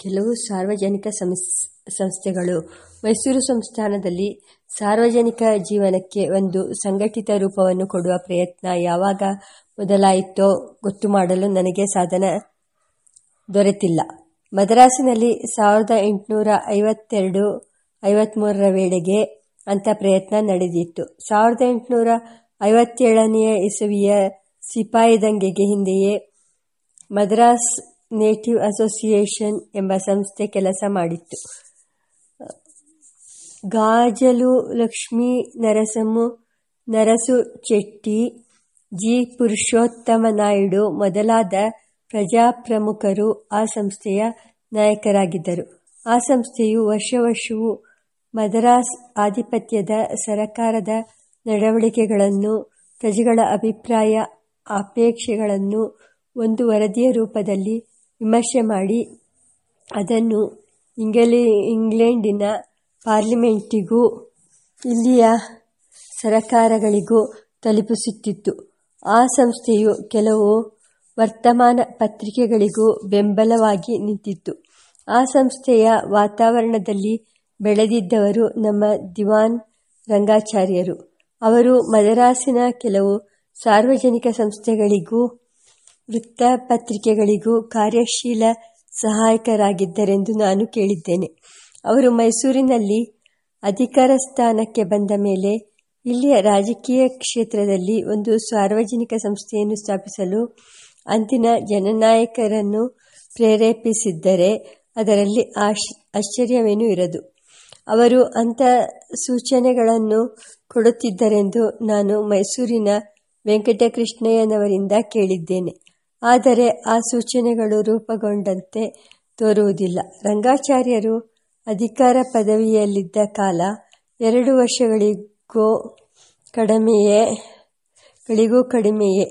ಕೆಲವು ಸಾರ್ವಜನಿಕ ಸಂಸ್ಥೆಗಳು ಮೈಸೂರು ಸಂಸ್ಥಾನದಲ್ಲಿ ಸಾರ್ವಜನಿಕ ಜೀವನಕ್ಕೆ ಒಂದು ಸಂಘಟಿತ ರೂಪವನ್ನು ಕೊಡುವ ಪ್ರಯತ್ನ ಯಾವಾಗ ಮೊದಲಾಯಿತೋ ಗೊತ್ತು ಮಾಡಲು ನನಗೆ ಸಾಧನ ದೊರೆತಿಲ್ಲ. ಮದ್ರಾಸಿನಲ್ಲಿ ಸಾವಿರದ ಎಂಟುನೂರ ಐವತ್ತೆರಡು, ಐವತ್ಮೂರರ ವೇಳೆಗೆ ಅಂಥ ಪ್ರಯತ್ನ ನಡೆದಿತ್ತು. ಸಾವಿರದ ಎಂಟುನೂರ ಐವತ್ತೇಳನೆಯ ಇಸವಿಯ ಸಿಪಾಯಿ ದಂಗೆಗೆ ಹಿಂದೆಯೇ ಮದರಾಸ್ ನೇಟಿವ್ ಅಸೋಸಿಯೇಷನ್ ಎಂಬ ಸಂಸ್ಥೆ ಕೆಲಸ ಮಾಡಿತ್ತು. ಗಾಜಲು ಲಕ್ಷ್ಮೀ ನರಸಮ್ಮು ನರಸು ಚೆಟ್ಟಿ, ಜಿ. ಪುರುಷೋತ್ತಮ ನಾಯ್ಡು ಮೊದಲಾದ ಪ್ರಜಾಪ್ರಮುಖರು ಆ ಸಂಸ್ಥೆಯ ನಾಯಕರಾಗಿದ್ದರು. ಆ ಸಂಸ್ಥೆಯು ವರ್ಷ ವರ್ಷವೂ ಮದರಾಸ್ ಆಧಿಪತ್ಯದ ಸರಕಾರದ ನಡವಳಿಕೆಗಳನ್ನು ಪ್ರಜೆಗಳ ಅಭಿಪ್ರಾಯ ಅಪೇಕ್ಷೆಗಳನ್ನು ಒಂದು ವರದಿಯ ರೂಪದಲ್ಲಿ ವಿಮರ್ಶೆ ಮಾಡಿ ಅದನ್ನು ಇಂಗ್ಲೆಂಡಿನ ಪಾರ್ಲಿಮೆಂಟಿಗೂ ಇಲ್ಲಿಯ ಸರಕಾರಗಳಿಗೂ ತಲುಪಿಸುತ್ತಿತ್ತು. ಆ ಸಂಸ್ಥೆಯು ಕೆಲವು ವರ್ತಮಾನ ಪತ್ರಿಕೆಗಳಿಗೂ ಬೆಂಬಲವಾಗಿ ನಿಂತಿತ್ತು. ಆ ಸಂಸ್ಥೆಯ ವಾತಾವರಣದಲ್ಲಿ ಬೆಳೆದಿದ್ದವರು ನಮ್ಮ ದಿವಾನ್ ರಂಗಾಚಾರ್ಯರು. ಅವರು ಮದರಾಸಿನ ಕೆಲವು ಸಾರ್ವಜನಿಕ ಸಂಸ್ಥೆಗಳಿಗೂ ವೃತ್ತಪತ್ರಿಕೆಗಳಿಗೂ ಕಾರ್ಯಶೀಲ ಸಹಾಯಕರಾಗಿದ್ದರೆಂದು ನಾನು ಕೇಳಿದ್ದೇನೆ. ಅವರು ಮೈಸೂರಿನಲ್ಲಿ ಅಧಿಕಾರ ಸ್ಥಾನಕ್ಕೆ ಬಂದ ಮೇಲೆ ಇಲ್ಲಿಯ ರಾಜಕೀಯ ಕ್ಷೇತ್ರದಲ್ಲಿ ಒಂದು ಸಾರ್ವಜನಿಕ ಸಂಸ್ಥೆಯನ್ನು ಸ್ಥಾಪಿಸಲು ಅಂದಿನ ಜನನಾಯಕರನ್ನು ಪ್ರೇರೇಪಿಸಿದ್ದರೆ ಅದರಲ್ಲಿ ಆಶ್, ಆಶ್ಚರ್ಯವೇನೂ ಇರದು. ಅವರು ಅಂಥ ಸೂಚನೆಗಳನ್ನು ಕೊಡುತ್ತಿದ್ದರೆಂದು ನಾನು ಮೈಸೂರಿನ ವೆಂಕಟಕೃಷ್ಣಯ್ಯನವರಿಂದ ಕೇಳಿದ್ದೇನೆ. ಆದರೆ ಆ ಸೂಚನೆಗಳು ರೂಪುಗೊಂಡಂತೆ ತೋರುವುದಿಲ್ಲ. ರಂಗಾಚಾರ್ಯರು ಅಧಿಕಾರ ಪದವಿಯಲ್ಲಿದ್ದ ಕಾಲ ಎರಡು ವರ್ಷಗಳಿಗೂ ಕಡಿಮೆಯೇ.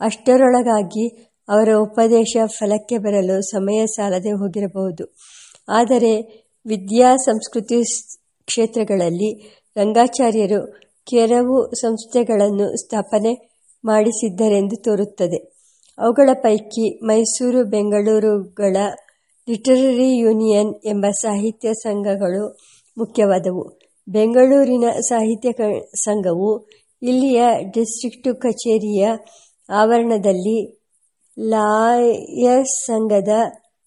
ಅಷ್ಟರೊಳಗಾಗಿ ಅವರ ಉಪದೇಶ ಫಲಕ್ಕೆ ಬರಲು ಸಮಯ ಸಾಲದೆ ಹೋಗಿರಬಹುದು. ಆದರೆ ವಿದ್ಯಾ ಸಂಸ್ಕೃತಿ ಕ್ಷೇತ್ರಗಳಲ್ಲಿ ರಂಗಾಚಾರ್ಯರು ಕೆಲವು ಸಂಸ್ಥೆಗಳನ್ನು ಸ್ಥಾಪನೆ ಮಾಡಿಸಿದ್ದರೆಂದು ತೋರುತ್ತದೆ. ಅವುಗಳ ಪೈಕಿ ಮೈಸೂರು, ಬೆಂಗಳೂರುಗಳ ಲಿಟರರಿ ಯೂನಿಯನ್ ಎಂಬ ಸಾಹಿತ್ಯ ಸಂಘಗಳು ಮುಖ್ಯವಾದವು. ಬೆಂಗಳೂರಿನ ಸಾಹಿತ್ಯ ಸಂಘವು ಇಲ್ಲಿಯ ಡಿಸ್ಟ್ರಿಕ್ಟು ಕಚೇರಿಯ ಆವರಣದಲ್ಲಿ ಲಾಯರ್ಸ್ ಸಂಘದ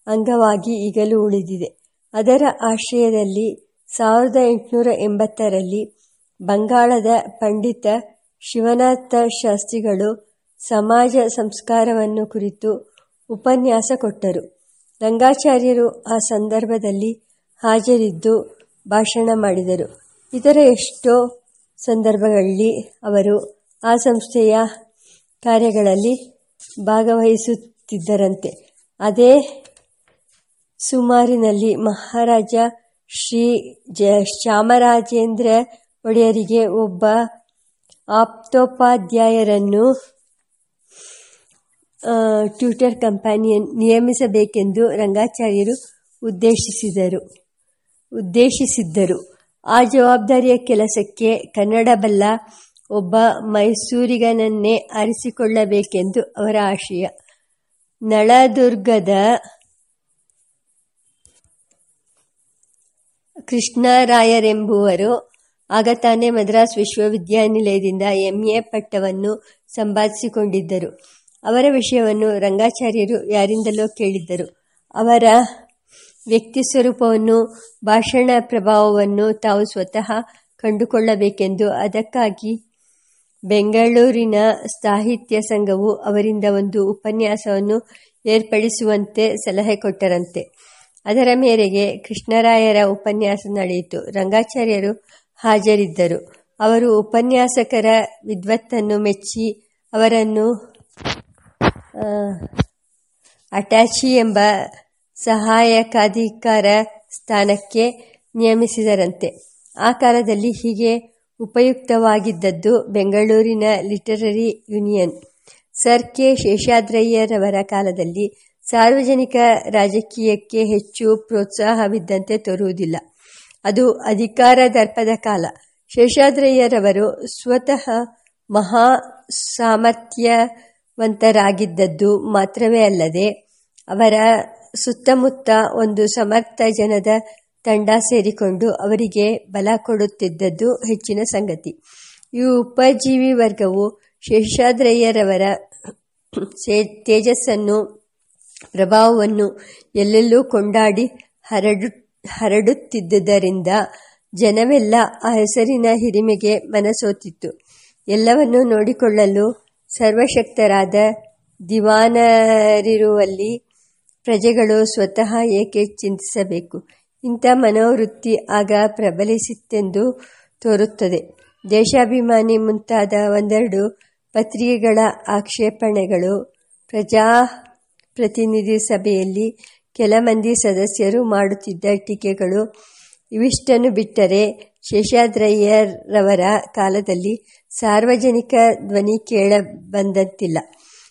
ಅಂಗವಾಗಿ ಈಗಲೂ ಉಳಿದಿದೆ. ಅದರ ಆಶ್ರಯದಲ್ಲಿ ಸಾವಿರದ ಎಂಟುನೂರ ಎಂಬತ್ತರಲ್ಲಿ ಬಂಗಾಳದ ಪಂಡಿತ ಶಿವನಾಥಶಾಸ್ತ್ರಿಗಳು ಸಮಾಜ ಸಂಸ್ಕಾರವನ್ನು ಕುರಿತು ಉಪನ್ಯಾಸ ಕೊಟ್ಟರು. ರಂಗಾಚಾರ್ಯರು ಆ ಸಂದರ್ಭದಲ್ಲಿ ಹಾಜರಿದ್ದು ಭಾಷಣ ಮಾಡಿದರು. ಇತರ ಎಷ್ಟೋ ಸಂದರ್ಭಗಳಲ್ಲಿ ಅವರು ಆ ಸಂಸ್ಥೆಯ ಕಾರ್ಯಗಳಲ್ಲಿ ಭಾಗವಹಿಸುತ್ತಿದ್ದರಂತೆ. ಅದೇ ಸುಮಾರಿನಲ್ಲಿ ಮಹಾರಾಜ ಶ್ರೀ ಚಾಮರಾಜೇಂದ್ರ ಒಡೆಯರಿಗೆ ಒಬ್ಬ ಆಪ್ತೋಪಾಧ್ಯಾಯರನ್ನು ಟ್ಯೂಟರ್ ಕಂಪನಿಯನ್ ನಿಯಮಿಸಬೇಕೆಂದು ರಂಗಾಚಾರ್ಯರು ಉದ್ದೇಶಿಸಿದರು ಉದ್ದೇಶಿಸಿದ್ದರು. ಆ ಜವಾಬ್ದಾರಿಯ ಕೆಲಸಕ್ಕೆ ಕನ್ನಡ ಬಲ್ಲ ಒಬ್ಬ ಮೈಸೂರಿಗನನ್ನೇ ಆರಿಸಿಕೊಳ್ಳಬೇಕೆಂದು ಅವರ ಆಶಯ. ನಳದುರ್ಗದ ಕೃಷ್ಣರಾಯರೆಂಬುವರು ಆಗ ತಾನೇ ಮದ್ರಾಸ್ ವಿಶ್ವವಿದ್ಯಾನಿಲಯದಿಂದ ಎಂಎ. ಪಟ್ಟವನ್ನು ಸಂಪಾದಿಸಿಕೊಂಡಿದ್ದರು. ಅವರ ವಿಷಯವನ್ನು ರಂಗಾಚಾರ್ಯರು ಯಾರಿಂದಲೋ ಕೇಳಿದ್ದರು. ಅವರ ವ್ಯಕ್ತಿ ಸ್ವರೂಪವನ್ನು, ಭಾಷಣ ಪ್ರಭಾವವನ್ನು ತಾವು ಸ್ವತಃ ಕಂಡುಕೊಳ್ಳಬೇಕೆಂದು ಅದಕ್ಕಾಗಿ ಬೆಂಗಳೂರಿನ ಸಾಹಿತ್ಯ ಸಂಘವು ಅವರಿಂದ ಒಂದು ಉಪನ್ಯಾಸವನ್ನು ಏರ್ಪಡಿಸುವಂತೆ ಸಲಹೆ ಕೊಟ್ಟರಂತೆ. ಅದರ ಮೇರೆಗೆ ಕೃಷ್ಣರಾಯರ ಉಪನ್ಯಾಸ ನಡೆಯಿತು. ರಂಗಾಚಾರ್ಯರು ಹಾಜರಿದ್ದರು. ಅವರು ಉಪನ್ಯಾಸಕರ ವಿದ್ವತ್ತನ್ನು ಮೆಚ್ಚಿ ಅವರನ್ನು ಅಟಾಚಿ ಎಂಬ ಸಹಾಯಕಾಧಿಕಾರ ಸ್ಥಾನಕ್ಕೆ ನೇಮಿಸಿದರಂತೆ. ಆ ಕಾಲದಲ್ಲಿ ಹೀಗೆ ಉಪಯುಕ್ತವಾಗಿದ್ದದ್ದು ಬೆಂಗಳೂರಿನ ಲಿಟರರಿ ಯೂನಿಯನ್. Sir K. ಶೇಷಾದ್ರಯ್ಯರವರ ಕಾಲದಲ್ಲಿ ಸಾರ್ವಜನಿಕ ರಾಜಕೀಯಕ್ಕೆ ಹೆಚ್ಚು ಪ್ರೋತ್ಸಾಹವಿದ್ದಂತೆ ತೋರುವುದಿಲ್ಲ. ಅದು ಅಧಿಕಾರ ದರ್ಪದ ಕಾಲ. ಶೇಷಾದ್ರಯ್ಯರವರು ಸ್ವತಃ ಮಹಾ ಸಾಮರ್ಥ್ಯವಂತರಾಗಿದ್ದದ್ದು ಮಾತ್ರವೇ ಅಲ್ಲದೆ ಅವರ ಸುತ್ತಮುತ್ತ ಒಂದು ಸಮರ್ಥ ಜನದ ತಂಡ ಸೇರಿಕೊಂಡು ಅವರಿಗೆ ಬಲ ಕೊಡುತ್ತಿದ್ದದ್ದು ಹೆಚ್ಚಿನ ಸಂಗತಿ. ಈ ಉಪಜೀವಿ ವರ್ಗವು ಶೇಷಾದ್ರಯ್ಯರವರ ತೇಜಸ್ಸನ್ನು, ಪ್ರಭಾವವನ್ನು ಎಲ್ಲೆಲ್ಲೂ ಕೊಂಡಾಡಿ ಹರಡು, ಹರಡುತ್ತಿದ್ದುದರಿಂದ ಜನವೆಲ್ಲ ಆ ಹೆಸರಿನ ಹಿರಿಮೆಗೆ ಮನಸೋತಿತ್ತು. ಎಲ್ಲವನ್ನು ನೋಡಿಕೊಳ್ಳಲು ಸರ್ವಶಕ್ತರಾದ ದಿವಾನರಿರುವಲ್ಲಿ ಪ್ರಜೆಗಳು ಸ್ವತಃ ಏಕೆ ಚಿಂತಿಸಬೇಕು? ಇಂಥ ಮನೋವೃತ್ತಿ ಆಗ ಪ್ರಬಲಿಸಿತ್ತೆಂದು ತೋರುತ್ತದೆ. ದೇಶಾಭಿಮಾನಿ ಮುಂತಾದ ಒಂದೆರಡು ಪತ್ರಿಕೆಗಳ ಆಕ್ಷೇಪಣೆಗಳು ಪ್ರಜಾ ಪ್ರತಿನಿಧಿ ಸಭೆಯಲ್ಲಿ ಕೆಲ ಮಂದಿ ಸದಸ್ಯರು ಮಾಡುತ್ತಿದ್ದ ಟೀಕೆಗಳು ಇವಿಷ್ಟನ್ನು ಬಿಟ್ಟರೆ ಶೇಷಾದ್ರಯ್ಯರವರ ಕಾಲದಲ್ಲಿ ಸಾರ್ವಜನಿಕ ಧ್ವನಿ ಕೇಳಬಂದಂತಿಲ್ಲ.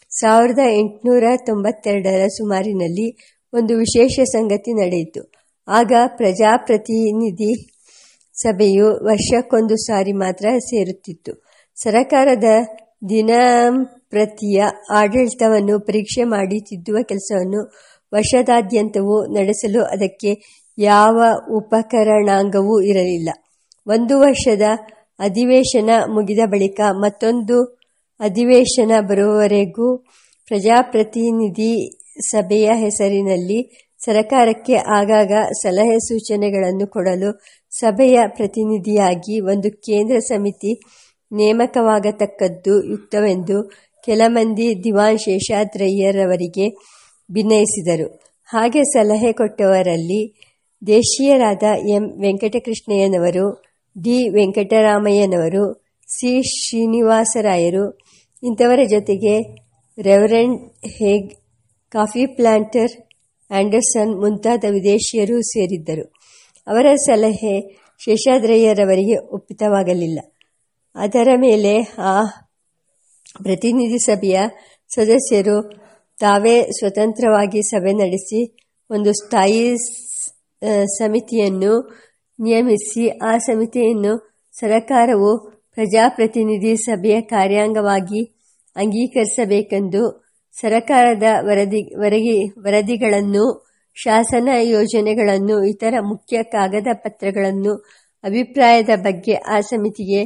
ಸಾವಿರದ ಎಂಟುನೂರ ತೊಂಬತ್ತೆರಡರ ಸುಮಾರಿನಲ್ಲಿ ಒಂದು ವಿಶೇಷ ಸಂಗತಿ ನಡೆಯಿತು. ಆಗ ಪ್ರಜಾಪ್ರತಿನಿಧಿ ಸಭೆಯು ವರ್ಷಕ್ಕೊಂದು ಸಾರಿ ಮಾತ್ರ ಸೇರುತ್ತಿತ್ತು. ಸರಕಾರದ ದಿನಂಪ್ರತಿಯ ಆಡಳಿತವನ್ನು ಪರೀಕ್ಷೆ ಮಾಡಿ ತಿದ್ದುವ ಕೆಲಸವನ್ನು ವರ್ಷದಾದ್ಯಂತವೂ ನಡೆಸಲು ಅದಕ್ಕೆ ಯಾವ ಉಪಕರಣಾಂಗವೂ ಇರಲಿಲ್ಲ. ಒಂದು ವರ್ಷದ ಅಧಿವೇಶನ ಮುಗಿದ ಬಳಿಕ ಮತ್ತೊಂದು ಅಧಿವೇಶನ ಬರುವವರೆಗೂ ಪ್ರಜಾಪ್ರತಿನಿಧಿ ಸಭೆಯ ಹೆಸರಿನಲ್ಲಿ ಸರಕಾರಕ್ಕೆ ಆಗಾಗ ಸಲಹೆ ಸೂಚನೆಗಳನ್ನು ಕೊಡಲು ಸಭೆಯ ಪ್ರತಿನಿಧಿಯಾಗಿ ಒಂದು ಕೇಂದ್ರ ಸಮಿತಿ ನೇಮಕವಾಗತಕ್ಕದ್ದು ಯುಕ್ತವೆಂದು ಕೆಲ ಮಂದಿ ದಿವಾನ್ ಶೇಷಾದ್ರಯ್ಯರವರಿಗೆ ಭಿನ್ನಯಿಸಿದರು ಹಾಗೆ ಸಲಹೆ ಕೊಟ್ಟವರಲ್ಲಿ ದೇಶೀಯರಾದ ಎಂ ವೆಂಕಟಕೃಷ್ಣಯ್ಯನವರು ಡಿ. ವೆಂಕಟರಾಮಯ್ಯನವರು, ಸಿ. ಶ್ರೀನಿವಾಸರಾಯರು, ಇಂಥವರ ಜೊತೆಗೆ ರೆವರೆಂಡ್ ಹೇಗ್ ಕಾಫಿ ಪ್ಲಾಂಟರ್ ಆಂಡರ್ಸನ್ ಮುಂತಾದ ವಿದೇಶಿಯರು ಸೇರಿದ್ದರು. ಅವರ ಸಲಹೆ ಶೇಷಾದ್ರಯ್ಯರವರಿಗೆ ಒಪ್ಪಿತವಾಗಲಿಲ್ಲ. ಅದರ ಮೇಲೆ ಆ ಪ್ರತಿನಿಧಿ ಸಭೆಯ ಸದಸ್ಯರು ತಾವೇ ಸ್ವತಂತ್ರವಾಗಿ ಸಭೆ ನಡೆಸಿ ಒಂದು ಸ್ಥಾಯಿ ಸಮಿತಿಯನ್ನು ನಿಯಮಿಸಿ ಆ ಸಮಿತಿಯನ್ನು ಸರಕಾರವು ಪ್ರಜಾಪ್ರತಿನಿಧಿ ಸಭೆಯ ಕಾರ್ಯಾಂಗವಾಗಿ ಅಂಗೀಕರಿಸಬೇಕೆಂದು ಸರಕಾರದ ವರದಿ ವರದಿ ವರದಿಗಳನ್ನು, ಶಾಸನ ಯೋಜನೆಗಳನ್ನು, ಇತರ ಮುಖ್ಯ ಕಾಗದ ಪತ್ರಗಳನ್ನು ಅಭಿಪ್ರಾಯದ ಬಗ್ಗೆ ಆ ಸಮಿತಿಗೆ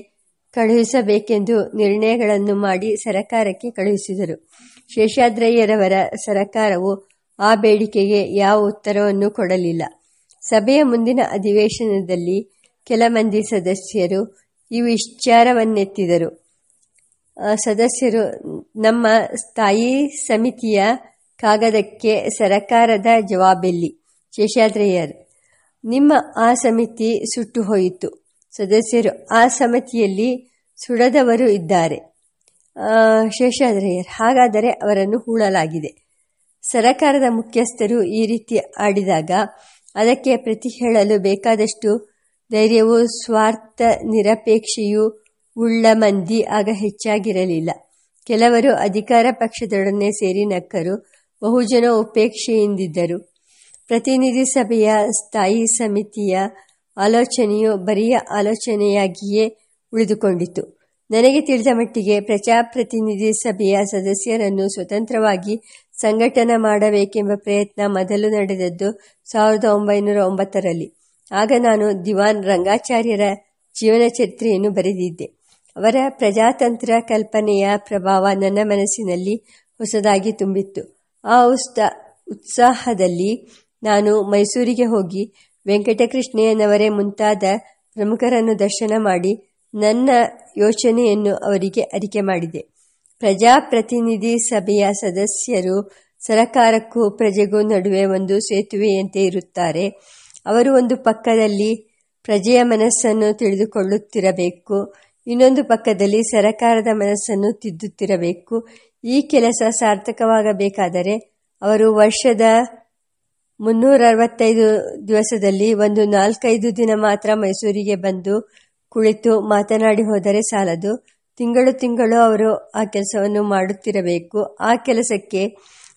ಕಳುಹಿಸಬೇಕೆಂದು ನಿರ್ಣಯಗಳನ್ನು ಮಾಡಿ ಸರಕಾರಕ್ಕೆ ಕಳುಹಿಸಿದರು. ಶೇಷಾದ್ರಯ್ಯರವರ ಸರಕಾರವು ಆ ಬೇಡಿಕೆಗೆ ಯಾವ ಉತ್ತರವನ್ನು ಕೊಡಲಿಲ್ಲ. ಸಭೆಯ ಮುಂದಿನ ಅಧಿವೇಶನದಲ್ಲಿ ಕೆಲ ಮಂದಿ ಸದಸ್ಯರು ಈ ವಿಚಾರವನ್ನೆತ್ತಿದರು. ಸದಸ್ಯರು, ನಮ್ಮ ಸ್ಥಾಯಿ ಸಮಿತಿಯ ಕಾಗದಕ್ಕೆ ಸರಕಾರದ ಜವಾಬೆಲ್ಲಿ? ಶೇಷಾದ್ರಯ್ಯರ್ ನಿಮ್ಮ ಆ ಸಮಿತಿ ಸುಟ್ಟು ಹೋಯಿತು. ಸದಸ್ಯರು, ಆ ಸಮಿತಿಯಲ್ಲಿ ಸುಡದವರು ಇದ್ದಾರೆ. ಶೇಷಾದ್ರಯ್ಯರ್ ಹಾಗಾದರೆ ಅವರನ್ನು ಹೂಳಲಾಗಿದೆ. ಸರಕಾರದ ಮುಖ್ಯಸ್ಥರು ಈ ರೀತಿ ಆಡಿದಾಗ ಅದಕ್ಕೆ ಪ್ರತಿ ಹೇಳಲು ಬೇಕಾದಷ್ಟು ಧೈರ್ಯವು ಸ್ವಾರ್ಥ ನಿರಪೇಕ್ಷೆಯೂ ಉಳ್ಳ ಮಂದಿ ಆಗ ಹೆಚ್ಚಾಗಿರಲಿಲ್ಲ. ಕೆಲವರು ಅಧಿಕಾರ ಪಕ್ಷದೊಡನೆ ಸೇರಿ ನಕ್ಕರು, ಬಹುಜನ ಉಪೇಕ್ಷೆಯಿಂದಿದ್ದರು. ಪ್ರತಿನಿಧಿ ಸಭೆಯ ಸ್ಥಾಯಿ ಸಮಿತಿಯ ಆಲೋಚನೆಯು ಬರಿಯ ಆಲೋಚನೆಯಾಗಿಯೇ ಉಳಿದುಕೊಂಡಿತು. ನನಗೆ ತಿಳಿದ ಮಟ್ಟಿಗೆ ಪ್ರಜಾಪ್ರತಿನಿಧಿ ಸಭೆಯ ಸದಸ್ಯರನ್ನು ಸ್ವತಂತ್ರವಾಗಿ ಸಂಘಟನೆ ಮಾಡಬೇಕೆಂಬ ಪ್ರಯತ್ನ ಮೊದಲು ನಡೆದದ್ದು ಸಾವಿರದ ಒಂಬೈನೂರ ಒಂಬತ್ತರಲ್ಲಿ. ಆಗ ನಾನು ದಿವಾನ್ ರಂಗಾಚಾರ್ಯರ ಜೀವನ ಚರಿತ್ರೆಯನ್ನು ಬರೆದಿದ್ದೆ. ಅವರ ಪ್ರಜಾತಂತ್ರ ಕಲ್ಪನೆಯ ಪ್ರಭಾವ ನನ್ನ ಮನಸ್ಸಿನಲ್ಲಿ ಹೊಸದಾಗಿ ತುಂಬಿತ್ತು. ಆ ಉತ್ಸಾಹದಲ್ಲಿ ನಾನು ಮೈಸೂರಿಗೆ ಹೋಗಿ ವೆಂಕಟಕೃಷ್ಣಯ್ಯನವರೇ ಮುಂತಾದ ಪ್ರಮುಖರನ್ನು ದರ್ಶನ ಮಾಡಿ ನನ್ನ ಯೋಚನೆಯನ್ನು ಅವರಿಗೆ ಅರಿಕೆ ಮಾಡಿದೆ. ಪ್ರಜಾಪ್ರತಿನಿಧಿ ಸಭೆಯ ಸದಸ್ಯರು ಸರಕಾರಕ್ಕೂ ಪ್ರಜೆಗೂ ನಡುವೆ ಒಂದು ಸೇತುವೆಯಂತೆ ಇರುತ್ತಾರೆ. ಅವರು ಒಂದು ಪಕ್ಕದಲ್ಲಿ ಪ್ರಜೆಯ ಮನಸ್ಸನ್ನು ತಿಳಿದುಕೊಳ್ಳುತ್ತಿರಬೇಕು, ಇನ್ನೊಂದು ಪಕ್ಕದಲ್ಲಿ ಸರಕಾರದ ಮನಸ್ಸನ್ನು ತಿದ್ದುತ್ತಿರಬೇಕು. ಈ ಕೆಲಸ ಸಾರ್ಥಕವಾಗಬೇಕಾದರೆ ಅವರು ವರ್ಷದ ಮುನ್ನೂರ ಅರವತ್ತೈದು ದಿವಸದಲ್ಲಿ ಒಂದು ನಾಲ್ಕೈದು ದಿನ ಮಾತ್ರ ಮೈಸೂರಿಗೆ ಬಂದು ಕುಳಿತು ಮಾತನಾಡಿ ಹೋದರೆ ಸಾಲದು. ತಿಂಗಳು ತಿಂಗಳು ಅವರು ಆ ಕೆಲಸವನ್ನು ಮಾಡುತ್ತಿರಬೇಕು. ಆ ಕೆಲಸಕ್ಕೆ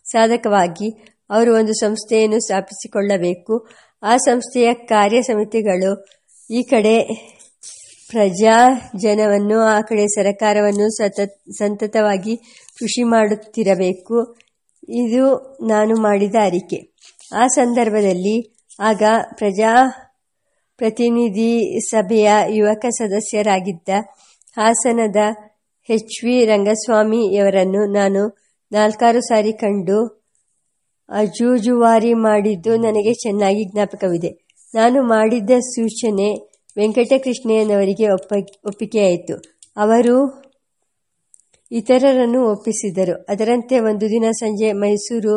ಸಾಧಕವಾಗಿ ಅವರು ಒಂದು ಸಂಸ್ಥೆಯನ್ನು ಸ್ಥಾಪಿಸಿಕೊಳ್ಳಬೇಕು. ಆ ಸಂಸ್ಥೆಯ ಕಾರ್ಯ ಸಮಿತಿಗಳು ಈ ಕಡೆ ಪ್ರಜಾ ಜನವನ್ನು ಆ ಕಡೆ ಸರಕಾರವನ್ನು ಸತತ್, ಸಂತತವಾಗಿ ಕೃಷಿ ಮಾಡುತ್ತಿರಬೇಕು. ಇದು ನಾನು ಮಾಡಿದ ಅರಿಕೆ. ಆ ಸಂದರ್ಭದಲ್ಲಿ ಆಗ ಪ್ರಜಾ ಪ್ರತಿನಿಧಿ ಸಭೆಯ ಯುವಕ ಸದಸ್ಯರಾಗಿದ್ದ ಹಾಸನದ ಎಚ್ ವಿ ರಂಗಸ್ವಾಮಿಯವರನ್ನು ನಾನು ನಾಲ್ಕಾರು ಸಾರಿ ಕಂಡು ಅಜೂಜುವಾರಿ ಮಾಡಿದ್ದು ನನಗೆ ಚೆನ್ನಾಗಿ ಜ್ಞಾಪಕವಿದೆ. ನಾನು ಮಾಡಿದ್ದ ಸೂಚನೆ ವೆಂಕಟಕೃಷ್ಣಯ್ಯನವರಿಗೆ ಒಪ್ಪ, ಒಪ್ಪಿಗೆಯಾಯಿತು. ಅವರು ಇತರರನ್ನು ಒಪ್ಪಿಸಿದರು. ಅದರಂತೆ ಒಂದು ದಿನ ಸಂಜೆ ಮೈಸೂರು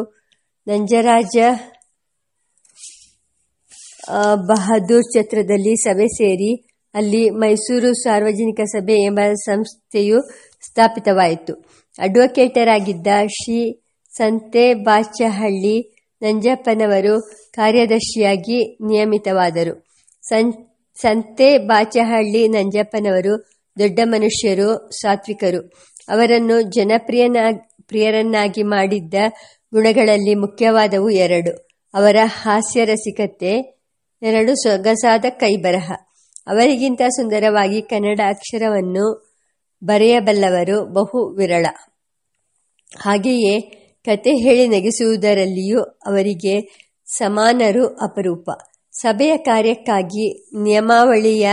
ನಂಜರಾಜ ಬಹದ್ದೂರ್ ಛತ್ರದಲ್ಲಿ ಸಭೆ ಸೇರಿ ಅಲ್ಲಿ ಮೈಸೂರು ಸಾರ್ವಜನಿಕ ಸಭೆ ಎಂಬ ಸಂಸ್ಥೆಯು ಸ್ಥಾಪಿತವಾಯಿತು. ಅಡ್ವೊಕೇಟರ್ ಆಗಿದ್ದ ಶ್ರೀ ಸಂತೆ ಬಾಚಹಳ್ಳಿ ನಂಜಪ್ಪನವರು ಕಾರ್ಯದರ್ಶಿಯಾಗಿ ನಿಯಮಿತವಾದರು. ಸಂತೆ ಬಾಚಹಳ್ಳಿ ನಂಜಪ್ಪನವರು ದೊಡ್ಡ ಮನುಷ್ಯರು, ಸಾತ್ವಿಕರು. ಅವರನ್ನು ಜನಪ್ರಿಯನ, ಪ್ರಿಯರನ್ನಾಗಿ ಮಾಡಿದ್ದ ಗುಣಗಳಲ್ಲಿ ಮುಖ್ಯವಾದವು ಎರಡು. ಅವರ ಹಾಸ್ಯರಸಿಕತೆ, ಎರಡು ಸೊಗಸಾದ ಕೈಬರಹ. ಅವರಿಗಿಂತ ಸುಂದರವಾಗಿ ಕನ್ನಡ ಅಕ್ಷರವನ್ನು ಬರೆಯಬಲ್ಲವರು ಬಹು ವಿರಳ. ಹಾಗೆಯೇ ಕತೆ ಹೇಳಿ ನಗಿಸುವುದರಲ್ಲಿಯೂ ಅವರಿಗೆ ಸಮಾನರು ಅಪರೂಪ. ಸಭೆಯ ಕಾರ್ಯಕ್ಕಾಗಿ ನಿಯಮಾವಳಿಯ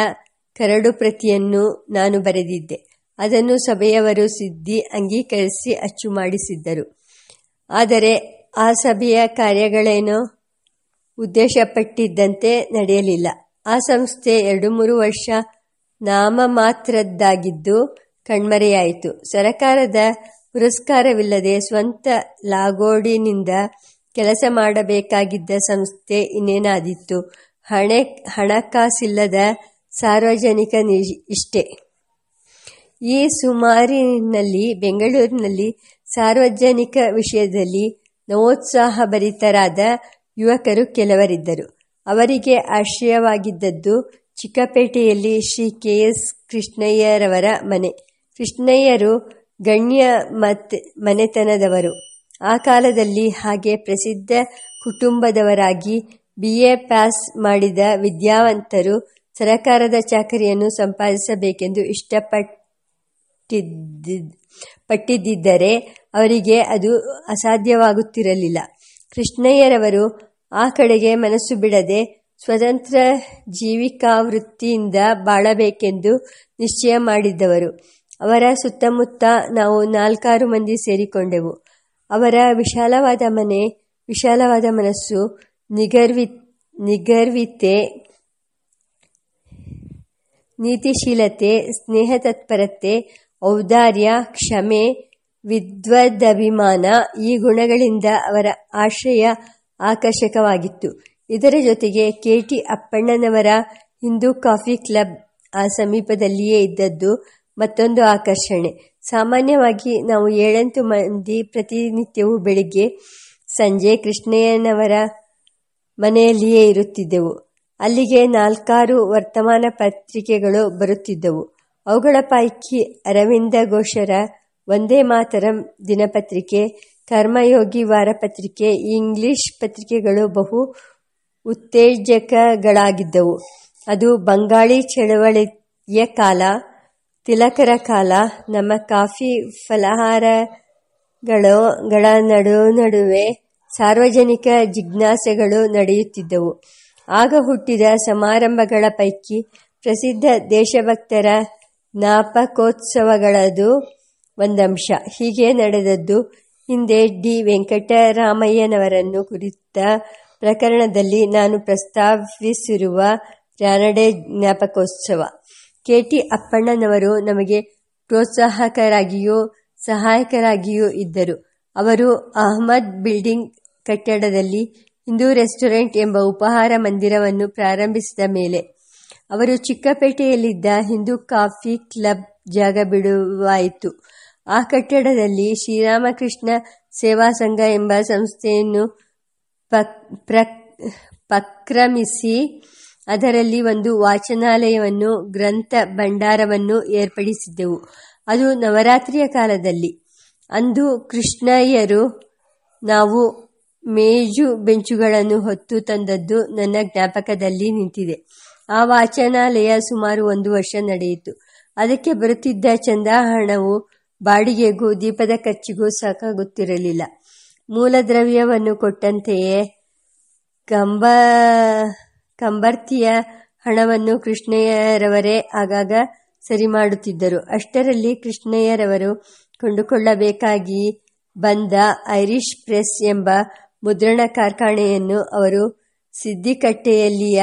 ಕರಡು ಪ್ರತಿಯನ್ನು ನಾನು ಬರೆದಿದ್ದೆ. ಅದನ್ನು ಸಭೆಯವರು ಸಿದ್ಧಿ ಅಂಗೀಕರಿಸಿ ಅಚ್ಚು ಮಾಡಿಸಿದ್ದರು. ಆದರೆ ಆ ಸಭೆಯ ಕಾರ್ಯಗಳೇನೋ ಉದ್ದೇಶಪಟ್ಟಿದ್ದಂತೆ ನಡೆಯಲಿಲ್ಲ. ಆ ಸಂಸ್ಥೆ ಎರಡು ಮೂರು ವರ್ಷ ನಾಮ ಮಾತ್ರದ್ದಾಗಿದ್ದು ಕಣ್ಮರೆಯಾಯಿತು. ಸರಕಾರದ ಪುರಸ್ಕಾರವಿಲ್ಲದೆ ಸ್ವಂತ ಲಾಗೋಡಿನಿಂದ ಕೆಲಸ ಮಾಡಬೇಕಾಗಿದ್ದ ಸಂಸ್ಥೆ ಇನ್ನೇನಾದಿತ್ತು ಹಣೆ, ಹಣಕಾಸಿಲ್ಲದ ಸಾರ್ವಜನಿಕ ಇಷ್ಟೆ. ಈ ಸುಮಾರಿನಲ್ಲಿ ಬೆಂಗಳೂರಿನಲ್ಲಿ ಸಾರ್ವಜನಿಕ ವಿಷಯದಲ್ಲಿ ನವೋತ್ಸಾಹಭರಿತರಾದ ಯುವಕರು ಕೆಲವರಿದ್ದರು. ಅವರಿಗೆ ಆಶ್ರಯವಾಗಿದ್ದದ್ದು ಚಿಕ್ಕಪೇಟೆಯಲ್ಲಿ ಶ್ರೀ ಕೆ ಎಸ್ ಕೃಷ್ಣಯ್ಯರವರ ಮನೆ. ಕೃಷ್ಣಯ್ಯರು ಗಣ್ಯ ಮತ್, ಮನೆತನದವರು. ಆ ಕಾಲದಲ್ಲಿ ಹಾಗೆ ಪ್ರಸಿದ್ಧ ಕುಟುಂಬದವರಾಗಿ ಬಿ ಎ ಪಾಸ್ ಮಾಡಿದ ವಿದ್ಯಾವಂತರು ಸರಕಾರದ ಚಾಕರಿಯನ್ನು ಸಂಪಾದಿಸಬೇಕೆಂದು ಇಷ್ಟಪಟ್ಟಿದ್ದ ಪಟ್ಟಿದ್ದರೆ ಅವರಿಗೆ ಅದು ಅಸಾಧ್ಯವಾಗುತ್ತಿರಲಿಲ್ಲ. ಕೃಷ್ಣಯ್ಯರವರು ಆ ಕಡೆಗೆ ಮನಸ್ಸು ಬಿಡದೆ ಸ್ವತಂತ್ರ ಜೀವಿಕಾ ವೃತ್ತಿಯಿಂದ ಬಾಳಬೇಕೆಂದು ನಿಶ್ಚಯ ಮಾಡಿದ್ದವರು. ಅವರ ಸುತ್ತಮುತ್ತ ನಾವು ನಾಲ್ಕಾರು ಮಂದಿ ಸೇರಿಕೊಂಡೆವು. ಅವರ ವಿಶಾಲವಾದ ಮನೆ, ವಿಶಾಲವಾದ ಮನಸ್ಸು, ನಿಗರ್ವಿ, ನಿಗರ್ವಿತೆ, ನೀತಿಶೀಲತೆ ಸ್ನೇಹ ತತ್ಪರತೆ ಔದಾರ್ಯ, ಕ್ಷಮೆ, ವಿದ್ವದಭಿಮಾನ ಈ ಗುಣಗಳಿಂದ ಅವರ ಆಶ್ರಯ ಆಕರ್ಷಕವಾಗಿತ್ತು. ಇದರ ಜೊತೆಗೆ ಕೆ ಟಿ ಅಪ್ಪಣ್ಣನವರ ಹಿಂದೂ ಕಾಫಿ ಕ್ಲಬ್ ಆ ಸಮೀಪದಲ್ಲಿಯೇ ಇದ್ದದ್ದು ಮತ್ತೊಂದು ಆಕರ್ಷಣೆ. ಸಾಮಾನ್ಯವಾಗಿ ನಾವು ಏಳೆಂಟು ಮಂದಿ ಪ್ರತಿನಿತ್ಯವೂ ಬೆಳಿಗ್ಗೆ ಸಂಜೆ ಕೃಷ್ಣಯ್ಯನವರ ಮನೆಯಲ್ಲಿಯೇ ಇರುತ್ತಿದ್ದೆವು. ಅಲ್ಲಿಗೆ ನಾಲ್ಕಾರು ವರ್ತಮಾನ ಪತ್ರಿಕೆಗಳು ಬರುತ್ತಿದ್ದವು. ಅವುಗಳ ಪೈಕಿ ಅರವಿಂದ ಘೋಷರ ಒಂದೇ ಮಾತರಂ ದಿನಪತ್ರಿಕೆ ಕರ್ಮಯೋಗಿ ವಾರಪತ್ರಿಕೆ ಇಂಗ್ಲಿಷ್ ಪತ್ರಿಕೆಗಳು ಬಹು ಉತ್ತೇಜಕಗಳಾಗಿದ್ದವು. ಅದು ಬಂಗಾಳಿ ಚಳವಳಿಯ ಕಾಲ, ತಿಲಕರ ಕಾಲ, ನಮ್ಮ ಕಾಫಿ ಫಲಹಾರಗಳು ಗಳ ನಡು ನಡುವೆ ಸಾರ್ವಜನಿಕ ಜಿಜ್ಞಾಸೆಗಳು ನಡೆಯುತ್ತಿದ್ದವು. ಆಗ ಹುಟ್ಟಿದ ಸಮಾರಂಭಗಳ ಪೈಕಿ ಪ್ರಸಿದ್ಧ ದೇಶಭಕ್ತರ ನಾಪಕೋತ್ಸವಗಳದು ಒಂದಂಶ. ಹೀಗೆ ನಡೆದದ್ದು ಹಿಂದೆ ಡಿ ವೆಂಕಟರಾಮಯ್ಯನವರನ್ನು ಕುರಿತ ಪ್ರಕರಣದಲ್ಲಿ ನಾನು ಪ್ರಸ್ತಾವಿಸಿರುವ ರಾನಡೆ ಜ್ಞಾಪಕೋತ್ಸವ. ಕೆ ಟಿ ಅಪ್ಪಣ್ಣನವರು ನಮಗೆ ಪ್ರೋತ್ಸಾಹಕರಾಗಿಯೂ ಸಹಾಯಕರಾಗಿಯೂ ಇದ್ದರು. ಅವರು ಅಹಮದ್ ಬಿಲ್ಡಿಂಗ್ ಕಟ್ಟಡದಲ್ಲಿ ಹಿಂದೂ ರೆಸ್ಟೋರೆಂಟ್ ಎಂಬ ಉಪಹಾರ ಮಂದಿರವನ್ನು ಪ್ರಾರಂಭಿಸಿದ ಮೇಲೆ ಅವರು ಚಿಕ್ಕಪೇಟೆಯಲ್ಲಿದ್ದ ಹಿಂದೂ ಕಾಫಿ ಕ್ಲಬ್ ಜಾಗ ಬಿಡುವಾಯಿತು. ಆ ಕಟ್ಟಡದಲ್ಲಿ ಶ್ರೀರಾಮಕೃಷ್ಣ ಸೇವಾ ಸಂಘ ಎಂಬ ಸಂಸ್ಥೆಯನ್ನು ಪಕ್ರಮಿಸಿ, ಅದರಲ್ಲಿ ಒಂದು ವಾಚನಾಲಯವನ್ನು, ಗ್ರಂಥ ಭಂಡಾರವನ್ನು ಏರ್ಪಡಿಸಿದ್ದೆವು. ಅದು ನವರಾತ್ರಿಯ ಕಾಲದಲ್ಲಿ. ಅಂದು ಕೃಷ್ಣಯ್ಯರು ನಾವು ಮೇಜು ಬೆಂಚುಗಳನ್ನು ಹೊತ್ತು ತಂದದ್ದು ನನ್ನ ಜ್ಞಾಪಕದಲ್ಲಿ ನಿಂತಿದೆ. ಆ ವಾಚನಾಲಯ ಸುಮಾರು ಒಂದು ವರ್ಷ ನಡೆಯಿತು. ಅದಕ್ಕೆ ಬರುತ್ತಿದ್ದ ಚಂದ ಹಣವು ಬಾಡಿಗೆಗೂ ದೀಪದ ಖರ್ಚಿಗೂ ಸಾಕಾಗುತ್ತಿರಲಿಲ್ಲ. ಮೂಲದ್ರವ್ಯವನ್ನು ಕೊಟ್ಟಂತೆಯೇ ಕಂಬ, ಕಂಬರ್ತಿಯ ಹಣವನ್ನು ಕೃಷ್ಣಯ್ಯರವರೇ ಆಗಾಗ ಸರಿ ಮಾಡುತ್ತಿದ್ದರು. ಅಷ್ಟರಲ್ಲಿ ಕೃಷ್ಣಯ್ಯರವರು ಕೊಂಡುಕೊಳ್ಳಬೇಕಾಗಿ ಬಂದ ಐರಿಷ್ ಪ್ರೆಸ್ ಎಂಬ ಮುದ್ರಣ ಕಾರ್ಖಾನೆಯನ್ನು ಅವರು ಸಿದ್ದಿಕಟ್ಟೆಯಲ್ಲಿಯ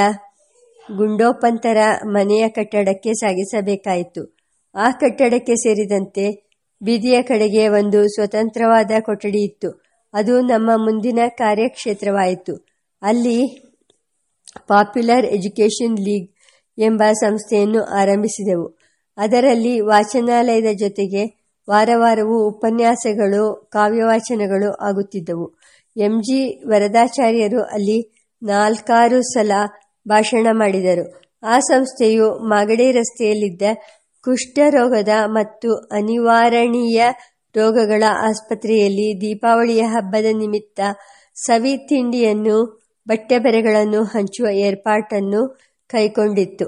ಗುಂಡೋಪಂತರ ಮನೆಯ ಕಟ್ಟಡಕ್ಕೆ ಸಾಗಿಸಬೇಕಾಯಿತು. ಆ ಕಟ್ಟಡಕ್ಕೆ ಸೇರಿದಂತೆ ಬೀದಿಯ ಕಡೆಗೆ ಒಂದು ಸ್ವತಂತ್ರವಾದ ಕೊಠಡಿ ಇತ್ತು. ಅದು ನಮ್ಮ ಮುಂದಿನ ಕಾರ್ಯಕ್ಷೇತ್ರವಾಯಿತು. ಅಲ್ಲಿ ಪಾಪ್ಯುಲರ್ ಎಜುಕೇಷನ್ ಲೀಗ್ ಎಂಬ ಸಂಸ್ಥೆಯನ್ನು ಆರಂಭಿಸಿದೆವು. ಅದರಲ್ಲಿ ವಾಚನಾಲಯದ ಜೊತೆಗೆ ವಾರ ವಾರವೂ ಉಪನ್ಯಾಸಗಳು, ಕಾವ್ಯವಾಚನಗಳು ಆಗುತ್ತಿದ್ದವು. ಎಂ. ಜಿ. ವರದಾಚಾರ್ಯರು ಅಲ್ಲಿ ನಾಲ್ಕಾರು ಸಲ ಭಾಷಣ ಮಾಡಿದರು. ಆ ಸಂಸ್ಥೆಯು ಮಾಗಡಿ ರಸ್ತೆಯಲ್ಲಿದ್ದ ಕುಷ್ಠರೋಗದ ಮತ್ತು ಅನಿವಾರಣೀಯ ರೋಗಗಳ ಆಸ್ಪತ್ರೆಯಲ್ಲಿ ದೀಪಾವಳಿಯ ಹಬ್ಬದ ನಿಮಿತ್ತ ಸವಿ ತಿಂಡಿಯನ್ನು, ಬಟ್ಟೆಬೆರೆಗಳನ್ನು ಹಂಚುವ ಏರ್ಪಾಟನ್ನು ಕೈಕೊಂಡಿತ್ತು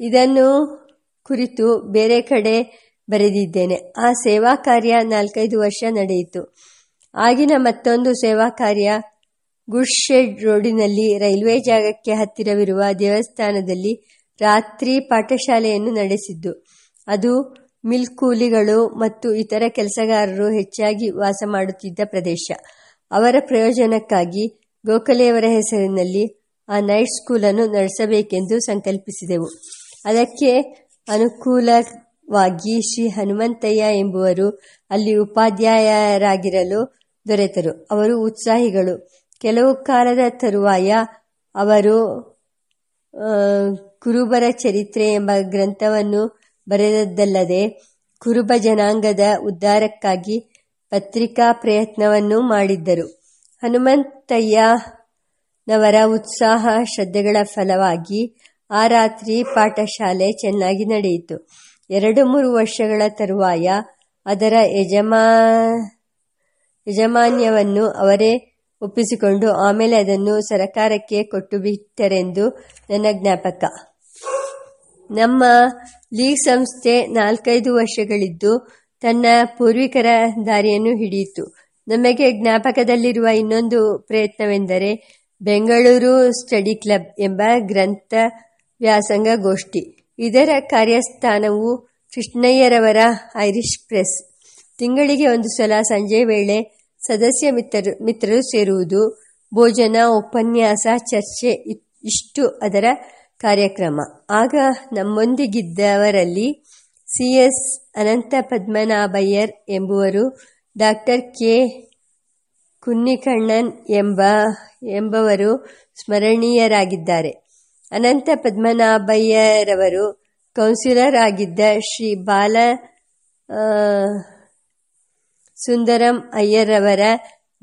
ಇದನ್ನು ಕುರಿತು ಬೇರೆ ಕಡೆ ಬರೆದಿದ್ದೇನೆ. ಆ ಸೇವಾ ಕಾರ್ಯ ನಾಲ್ಕೈದು ವರ್ಷ ನಡೆಯಿತು. ಆಗಿನ ಮತ್ತೊಂದು ಸೇವಾ ಕಾರ್ಯ ಗುಡ್ ಶೆಡ್ ರೋಡಿನಲ್ಲಿ ರೈಲ್ವೆ ಜಾಗಕ್ಕೆ ಹತ್ತಿರವಿರುವ ದೇವಸ್ಥಾನದಲ್ಲಿ ರಾತ್ರಿ ಪಾಠಶಾಲೆಯನ್ನು ನಡೆಸಿದ್ದು. ಅದು ಮಿಲ್ ಕೂಲಿಗಳು ಮತ್ತು ಇತರ ಕೆಲಸಗಾರರು ಹೆಚ್ಚಾಗಿ ವಾಸ ಮಾಡುತ್ತಿದ್ದ ಪ್ರದೇಶ. ಅವರ ಪ್ರಯೋಜನಕ್ಕಾಗಿ ಗೋಖಲೆಯವರ ಹೆಸರಿನಲ್ಲಿ ಆ ನೈಟ್ ಸ್ಕೂಲನ್ನು ನಡೆಸಬೇಕೆಂದು ಸಂಕಲ್ಪಿಸಿದೆವು. ಅದಕ್ಕೆ ಅನುಕೂಲವಾಗಿ ಶ್ರೀ ಹನುಮಂತಯ್ಯ ಎಂಬುವರು ಅಲ್ಲಿ ಉಪಾಧ್ಯಾಯರಾಗಿರಲು ದೊರೆತರು. ಅವರು ಉತ್ಸಾಹಿಗಳು. ಕೆಲವು ಕಾಲದ ತರುವಾಯ ಅವರು ಕುರುಬರ ಚರಿತ್ರೆ ಎಂಬ ಗ್ರಂಥವನ್ನು ಬರೆದದ್ದಲ್ಲದೆ ಕುರುಬ ಜನಾಂಗದ ಉದ್ಧಾರಕ್ಕಾಗಿ ಪತ್ರಿಕಾ ಪ್ರಯತ್ನವನ್ನು ಮಾಡಿದ್ದರು. ಹನುಮಂತಯ್ಯನವರ ಉತ್ಸಾಹ ಶ್ರದ್ಧೆಗಳ ಫಲವಾಗಿ ಆ ರಾತ್ರಿ ಪಾಠಶಾಲೆ ಚೆನ್ನಾಗಿ ನಡೆಯಿತು. ಎರಡು ಮೂರು ವರ್ಷಗಳ ತರುವಾಯ ಅದರ ಯಜಮಾ, ಯಜಮಾನ್ಯವನ್ನು ಅವರೇ ಒಪ್ಪಿಸಿಕೊಂಡು ಆಮೇಲೆ ಅದನ್ನು ಸರಕಾರಕ್ಕೆ ಕೊಟ್ಟು ಬಿಟ್ಟರೆಂದು ನನ್ನ ಜ್ಞಾಪಕ. ನಮ್ಮ ಲೀಗ್ ಸಂಸ್ಥೆ ನಾಲ್ಕೈದು ವರ್ಷಗಳಿದ್ದು ತನ್ನ ಪೂರ್ವಿಕರ ದಾರಿಯನ್ನು ಹಿಡಿಯಿತು. ನಮಗೆ ಜ್ಞಾಪಕದಲ್ಲಿರುವ ಇನ್ನೊಂದು ಪ್ರಯತ್ನವೆಂದರೆ ಬೆಂಗಳೂರು ಸ್ಟಡಿ ಕ್ಲಬ್ ಎಂಬ ಗ್ರಂಥ ವ್ಯಾಸಂಗ ಗೋಷ್ಠಿ ಇದರ ಕಾರ್ಯಸ್ಥಾನವು ಕೃಷ್ಣಯ್ಯರವರ ಐರಿಷ್ ಪ್ರೆಸ್. ತಿಂಗಳಿಗೆ ಒಂದು ಸಲ ಸಂಜೆ ವೇಳೆ ಸದಸ್ಯ ಮಿತ್ರರು ಮಿತ್ರರು ಸೇರುವುದು ಭೋಜನ, ಉಪನ್ಯಾಸ, ಚರ್ಚೆ ಇಷ್ಟು ಅದರ ಕಾರ್ಯಕ್ರಮ. ಆಗ ನಮ್ಮೊಂದಿಗಿದ್ದವರಲ್ಲಿ ಸಿ ಎಸ್ ಅನಂತ ಪದ್ಮನಾಭಯ್ಯರ್ ಎಂಬುವರು, ಡಾಕ್ಟರ್ ಕೆ. ಕುನ್ನಿಕಣ್ಣನ್ ಎಂಬ, ಎಂಬವರು ಸ್ಮರಣೀಯರಾಗಿದ್ದಾರೆ. ಅನಂತ ಪದ್ಮನಾಭಯ್ಯರವರು ಕೌನ್ಸಿಲರ್ ಆಗಿದ್ದ ಶ್ರೀ ಬಾಲ ಸುಂದರಂ ಅಯ್ಯರವರ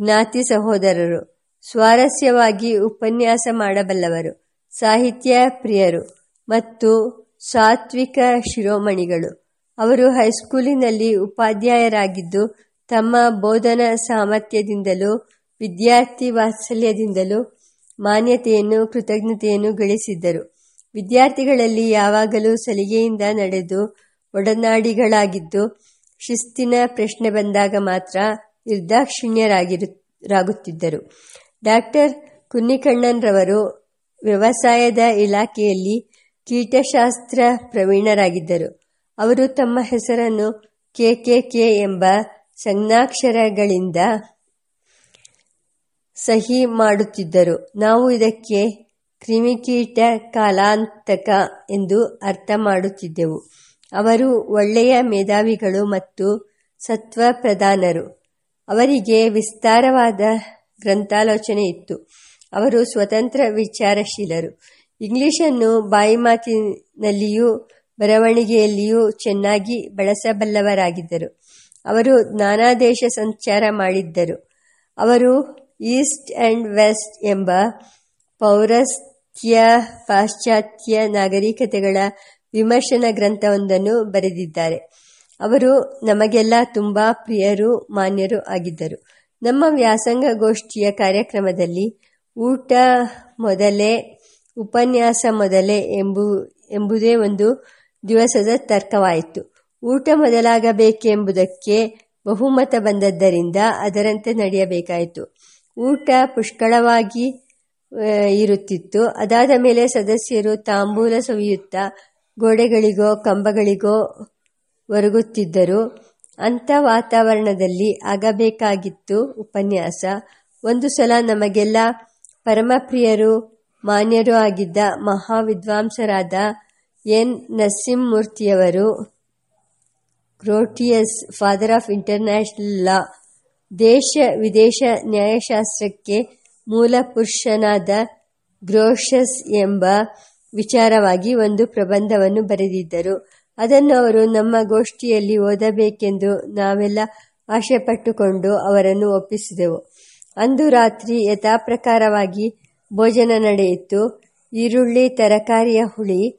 ಜ್ಞಾತಿ ಸಹೋದರರು. ಸ್ವಾರಸ್ಯವಾಗಿ ಉಪನ್ಯಾಸ ಮಾಡಬಲ್ಲವರು. ಸಾಹಿತ್ಯ ಪ್ರಿಯರು ಮತ್ತು ಸಾತ್ವಿಕ ಶಿರೋಮಣಿಗಳು. ಅವರು ಹೈಸ್ಕೂಲಿನಲ್ಲಿ ಉಪಾಧ್ಯಾಯರಾಗಿದ್ದು, ತಮ್ಮ ಬೋಧನಾ ಸಾಮರ್ಥ್ಯದಿಂದಲೂ, ವಿದ್ಯಾರ್ಥಿ ವಾತ್ಸಲ್ಯದಿಂದಲೂ ಮಾನ್ಯತೆಯನ್ನು, ಕೃತಜ್ಞತೆಯನ್ನು ಗಳಿಸಿದ್ದರು. ವಿದ್ಯಾರ್ಥಿಗಳಲ್ಲಿ ಯಾವಾಗಲೂ ಸಲಿಗೆಯಿಂದ ನಡೆದು ಒಡನಾಡಿಗಳಾಗಿದ್ದು, ಶಿಸ್ತಿನ ಪ್ರಶ್ನೆ ಬಂದಾಗ ಮಾತ್ರ ನಿರ್ದಾಕ್ಷಿಣ್ಯರಾಗುತ್ತಿದ್ದರು ಡಾಕ್ಟರ್ ಕುನ್ನಿಕಣ್ಣನ್ರವರು ವ್ಯವಸಾಯದ ಇಲಾಖೆಯಲ್ಲಿ ಕೀಟಶಾಸ್ತ್ರ ಪ್ರವೀಣರಾಗಿದ್ದರು. ಅವರು ತಮ್ಮ ಹೆಸರನ್ನು ಕೆ ಕೆ ಕೆ ಎಂಬ ಸಂಜ್ಞಾಕ್ಷರಗಳಿಂದ ಸಹಿ ಮಾಡುತ್ತಿದ್ದರು. ನಾವು ಇದಕ್ಕೆ ಕ್ರಿಮಿಕೀಟ ಕಾಲಾಂತಕ ಎಂದು ಅರ್ಥ ಮಾಡುತ್ತಿದ್ದೆವು. ಅವರು ಒಳ್ಳೆಯ ಮೇಧಾವಿಗಳು ಮತ್ತು ಸತ್ವ ಪ್ರಧಾನರು ಅವರಿಗೆ ವಿಸ್ತಾರವಾದ ಗ್ರಂಥಾಲೋಚನೆ ಇತ್ತು. ಅವರು ಸ್ವತಂತ್ರ ವಿಚಾರಶೀಲರು. ಇಂಗ್ಲಿಷನ್ನು ಬಾಯಿಮಾತಿನಲ್ಲಿಯೂ ಬರವಣಿಗೆಯಲ್ಲಿಯೂ ಚೆನ್ನಾಗಿ ಬಳಸಬಲ್ಲವರಾಗಿದ್ದರು. ಅವರು ನಾನಾ ದೇಶ ಸಂಚಾರ ಮಾಡಿದ್ದರು. ಅವರು ಈಸ್ಟ್ ಅಂಡ್ ವೆಸ್ಟ್ ಎಂಬ ಪೌರಸ್ತ್ಯ ಪಾಶ್ಚಾತ್ಯ ನಾಗರಿಕತೆಗಳ ವಿಮರ್ಶನ ಗ್ರಂಥವೊಂದನ್ನು ಬರೆದಿದ್ದಾರೆ. ಅವರು ನಮಗೆಲ್ಲ ತುಂಬ ಪ್ರಿಯರು, ಮಾನ್ಯರು ಆಗಿದ್ದರು. ನಮ್ಮ ವ್ಯಾಸಂಗ ಗೋಷ್ಠಿಯ ಕಾರ್ಯಕ್ರಮದಲ್ಲಿ ಊಟ ಮೊದಲೇ, ಉಪನ್ಯಾಸ ಮೊದಲೇ ಎಂಬು, ಎಂಬುದೇ ಒಂದು ದಿವಸದ ತರ್ಕವಾಯಿತು. ಊಟ ಮೊದಲಾಗಬೇಕೆಂಬುದಕ್ಕೆ ಬಹುಮತ ಬಂದದ್ದರಿಂದ ಅದರಂತೆ ನಡೆಯಬೇಕಾಯಿತು. ಊಟ ಪುಷ್ಕಳವಾಗಿ ಇರುತ್ತಿತ್ತು. ಅದಾದ ಮೇಲೆ ಸದಸ್ಯರು ತಾಂಬೂಲ ಸವಿಯುತ್ತ ಗೋಡೆಗಳಿಗೋ, ಕಂಬಗಳಿಗೋ ಒರಗುತ್ತಿದ್ದರು. ಅಂಥ ವಾತಾವರಣದಲ್ಲಿ ಆಗಬೇಕಾಗಿತ್ತು ಉಪನ್ಯಾಸ. ಒಂದು ಸಲ ನಮಗೆಲ್ಲ ಪರಮಪ್ರಿಯರು ಮಾನ್ಯರೂ ಆಗಿದ್ದ ಮಹಾವಿದ್ವಾಂಸರಾದ N. ನರಸಿಂಹಮೂರ್ತಿಯವರು Grotius father of international law ದೇಶ ವಿದೇಶ ನ್ಯಾಯಶಾಸ್ತ್ರಕ್ಕೆ ಮೂಲ ಪುರುಷನಾದ ಗ್ರೋಷಸ್ ಎಂಬ ವಿಚಾರವಾಗಿ ಒಂದು ಪ್ರಬಂಧವನ್ನು ಬರೆದಿದ್ದರು. ಅದನ್ನು ಅವರು ನಮ್ಮ ಗೋಷ್ಠಿಯಲ್ಲಿ ಓದಬೇಕೆಂದು ನಾವೆಲ್ಲ ಆಶೆಪಟ್ಟುಕೊಂಡು ಅವರನ್ನು ಒಪ್ಪಿಸಿದೆವು. ಅಂದು ರಾತ್ರಿ ಯಥಾಪ್ರಕಾರವಾಗಿ ಭೋಜನ ನಡೆಯಿತು. ಈರುಳ್ಳಿ ತರಕಾರಿಯ ಹುಳಿ,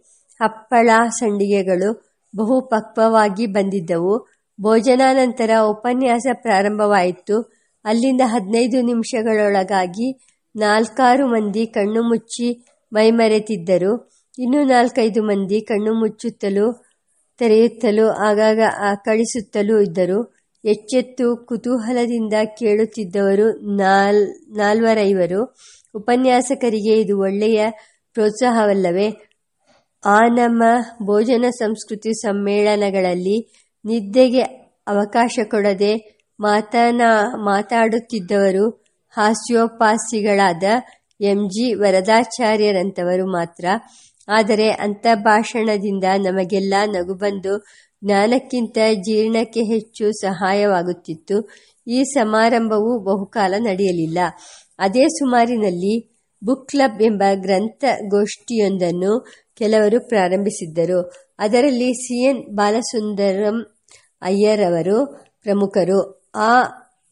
ಹಪ್ಪಳ, ಸಂಡಿಗೆಗಳು ಬಹು ಪಕ್ವವಾಗಿ ಬಂದಿದ್ದವು. ಭೋಜನಾನಂತರ ಉಪನ್ಯಾಸ ಪ್ರಾರಂಭವಾಯಿತು. ಅಲ್ಲಿಂದ ಹದಿನೈದು ನಿಮಿಷಗಳೊಳಗಾಗಿ ನಾಲ್ಕಾರು ಮಂದಿ ಕಣ್ಣು ಮುಚ್ಚಿ ಮೈಮರೆತಿದ್ದರು. ಇನ್ನು ನಾಲ್ಕೈದು ಮಂದಿ ಕಣ್ಣು ಮುಚ್ಚುತ್ತಲೂ, ತೆರೆಯುತ್ತಲೂ, ಆಗಾಗ ಕಳಿಸುತ್ತಲೂ ಇದ್ದರು. ಎಚ್ಚೆತ್ತು ಕುತೂಹಲದಿಂದ ಕೇಳುತ್ತಿದ್ದವರು ನಾಲ್, ನಾಲ್ವರೈವರು. ಉಪನ್ಯಾಸಕರಿಗೆ ಇದು ಒಳ್ಳೆಯ ಪ್ರೋತ್ಸಾಹವಲ್ಲವೇ? ಆ ನಮ್ಮ ಭೋಜನ ಸಂಸ್ಕೃತಿ ಸಮ್ಮೇಳನಗಳಲ್ಲಿ ನಿದ್ದೆಗೆ ಅವಕಾಶ ಕೊಡದೆ ಮಾತನಾ, ಮಾತಾಡುತ್ತಿದ್ದವರು ಹಾಸ್ಯೋಪಾಸಿಗಳಾದ ಎಂ ಜಿ ವರದಾಚಾರ್ಯರಂಥವರು ಮಾತ್ರ. ಆದರೆ ಅಂಥ ಭಾಷಣದಿಂದ ನಮಗೆಲ್ಲ ನಗು ಬಂದು ಜ್ಞಾನಕ್ಕಿಂತ ಜೀರ್ಣಕ್ಕೆ ಹೆಚ್ಚು ಸಹಾಯವಾಗುತ್ತಿತ್ತು. ಈ ಸಮಾರಂಭವು ಬಹುಕಾಲ ನಡೆಯಲಿಲ್ಲ. ಅದೇ ಸುಮಾರಿನಲ್ಲಿ ಬುಕ್ ಕ್ಲಬ್ ಎಂಬ ಗ್ರಂಥ ಗೋಷ್ಠಿಯೊಂದನ್ನು ಕೆಲವರು ಪ್ರಾರಂಭಿಸಿದ್ದರು. ಅದರಲ್ಲಿ ಸಿ. ಎನ್. ಬಾಲಸುಂದರಂ ಅಯ್ಯರವರು ಪ್ರಮುಖರು. ಆ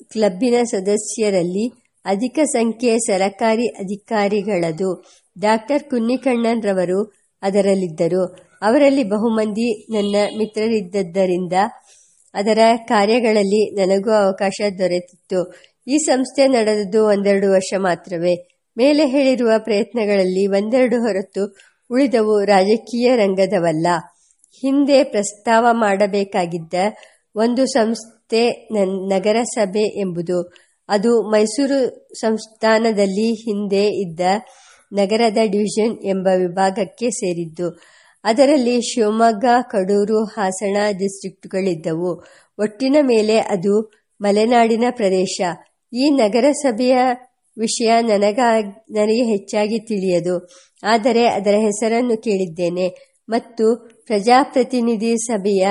ಕ್ಲಬ್ಬಿನ ಸದಸ್ಯರಲ್ಲಿ ಅಧಿಕ ಸಂಖ್ಯೆಯ ಸರಕಾರಿ ಅಧಿಕಾರಿಗಳದು. ಡಾಕ್ಟರ್ ಕುನ್ನಿಕಣ್ಣನ್ರವರು ಅದರಲ್ಲಿದ್ದರು. ಅವರಲ್ಲಿ ಬಹುಮಂದಿ ನನ್ನ ಮಿತ್ರರಿದ್ದದ್ದರಿಂದ ಅದರ ಕಾರ್ಯಗಳಲ್ಲಿ ನನಗೂ ಅವಕಾಶ ದೊರೆತಿತ್ತು. ಈ ಸಂಸ್ಥೆ ನಡೆದದ್ದು ಒಂದೆರಡು ವರ್ಷ ಮಾತ್ರವೇ. ಮೇಲೆ ಹೇಳಿರುವ ಪ್ರಯತ್ನಗಳಲ್ಲಿ ಒಂದೆರಡು ಹೊರತು ಉಳಿದವು ರಾಜಕೀಯ ರಂಗದವಲ್ಲ. ಹಿಂದೆ ಪ್ರಸ್ತಾವ ಮಾಡಬೇಕಾಗಿದ್ದ ಒಂದು ಸಂಸ್ಥೆ ನಗರಸಭೆ ಎಂಬುದು. ಅದು ಮೈಸೂರು ಸಂಸ್ಥಾನದಲ್ಲಿ ಹಿಂದೆ ಇದ್ದ ನಗರದ ಡಿವಿಷನ್ ಎಂಬ ವಿಭಾಗಕ್ಕೆ ಸೇರಿದ್ದು. ಅದರಲ್ಲಿ ಶಿವಮೊಗ್ಗ, ಕಡೂರು, ಹಾಸನ ಡಿಸ್ಟ್ರಿಕ್ಟುಗಳಿದ್ದವು. ಒಟ್ಟಿನ ಮೇಲೆ ಅದು ಮಲೆನಾಡಿನ ಪ್ರದೇಶ. ಈ ನಗರಸಭೆಯ ವಿಷಯ ನನಗ, ನನಗೆ ಹೆಚ್ಚಾಗಿ ತಿಳಿಯದು. ಆದರೆ ಅದರ ಹೆಸರನ್ನು ಕೇಳಿದ್ದೇನೆ ಮತ್ತು ಪ್ರಜಾಪ್ರತಿನಿಧಿ ಸಭೆಯ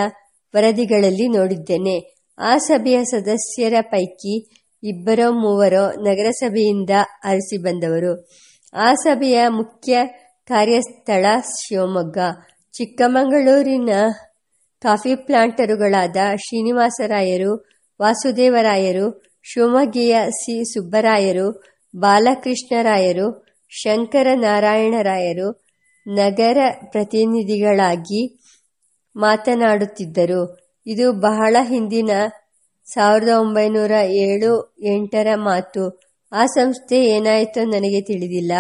ವರದಿಗಳಲ್ಲಿ ನೋಡಿದ್ದೇನೆ. ಆ ಸಭೆಯ ಸದಸ್ಯರ ಪೈಕಿ ಇಬ್ಬರೋ, ಮೂವರೋ ನಗರಸಭೆಯಿಂದ ಆರಿಸಿ ಬಂದವರು. ಆ ಸಭೆಯ ಮುಖ್ಯ ಕಾರ್ಯಸ್ಥಳ ಶಿವಮೊಗ್ಗ, ಚಿಕ್ಕಮಗಳೂರಿನ ಕಾಫಿ ಪ್ಲಾಂಟರುಗಳಾದ ಶ್ರೀನಿವಾಸರಾಯರು, ವಾಸುದೇವರಾಯರು, ಶಿವಮೊಗ್ಗೆಯ ಸಿ. ಸುಬ್ಬರಾಯರು, ಬಾಲಕೃಷ್ಣರಾಯರು, ಶಂಕರನಾರಾಯಣರಾಯರು ನಗರ ಪ್ರತಿನಿಧಿಗಳಾಗಿ ಮಾತನಾಡುತ್ತಿದ್ದರು. ಇದು ಬಹಳ ಹಿಂದಿನ ಸಾವಿರದ ಒಂಬೈನೂರ ಏಳು ಎಂಟರ ಮಾತು. ಆ ಸಂಸ್ಥೆ ಏನಾಯಿತೋ ನನಗೆ ತಿಳಿದಿಲ್ಲ.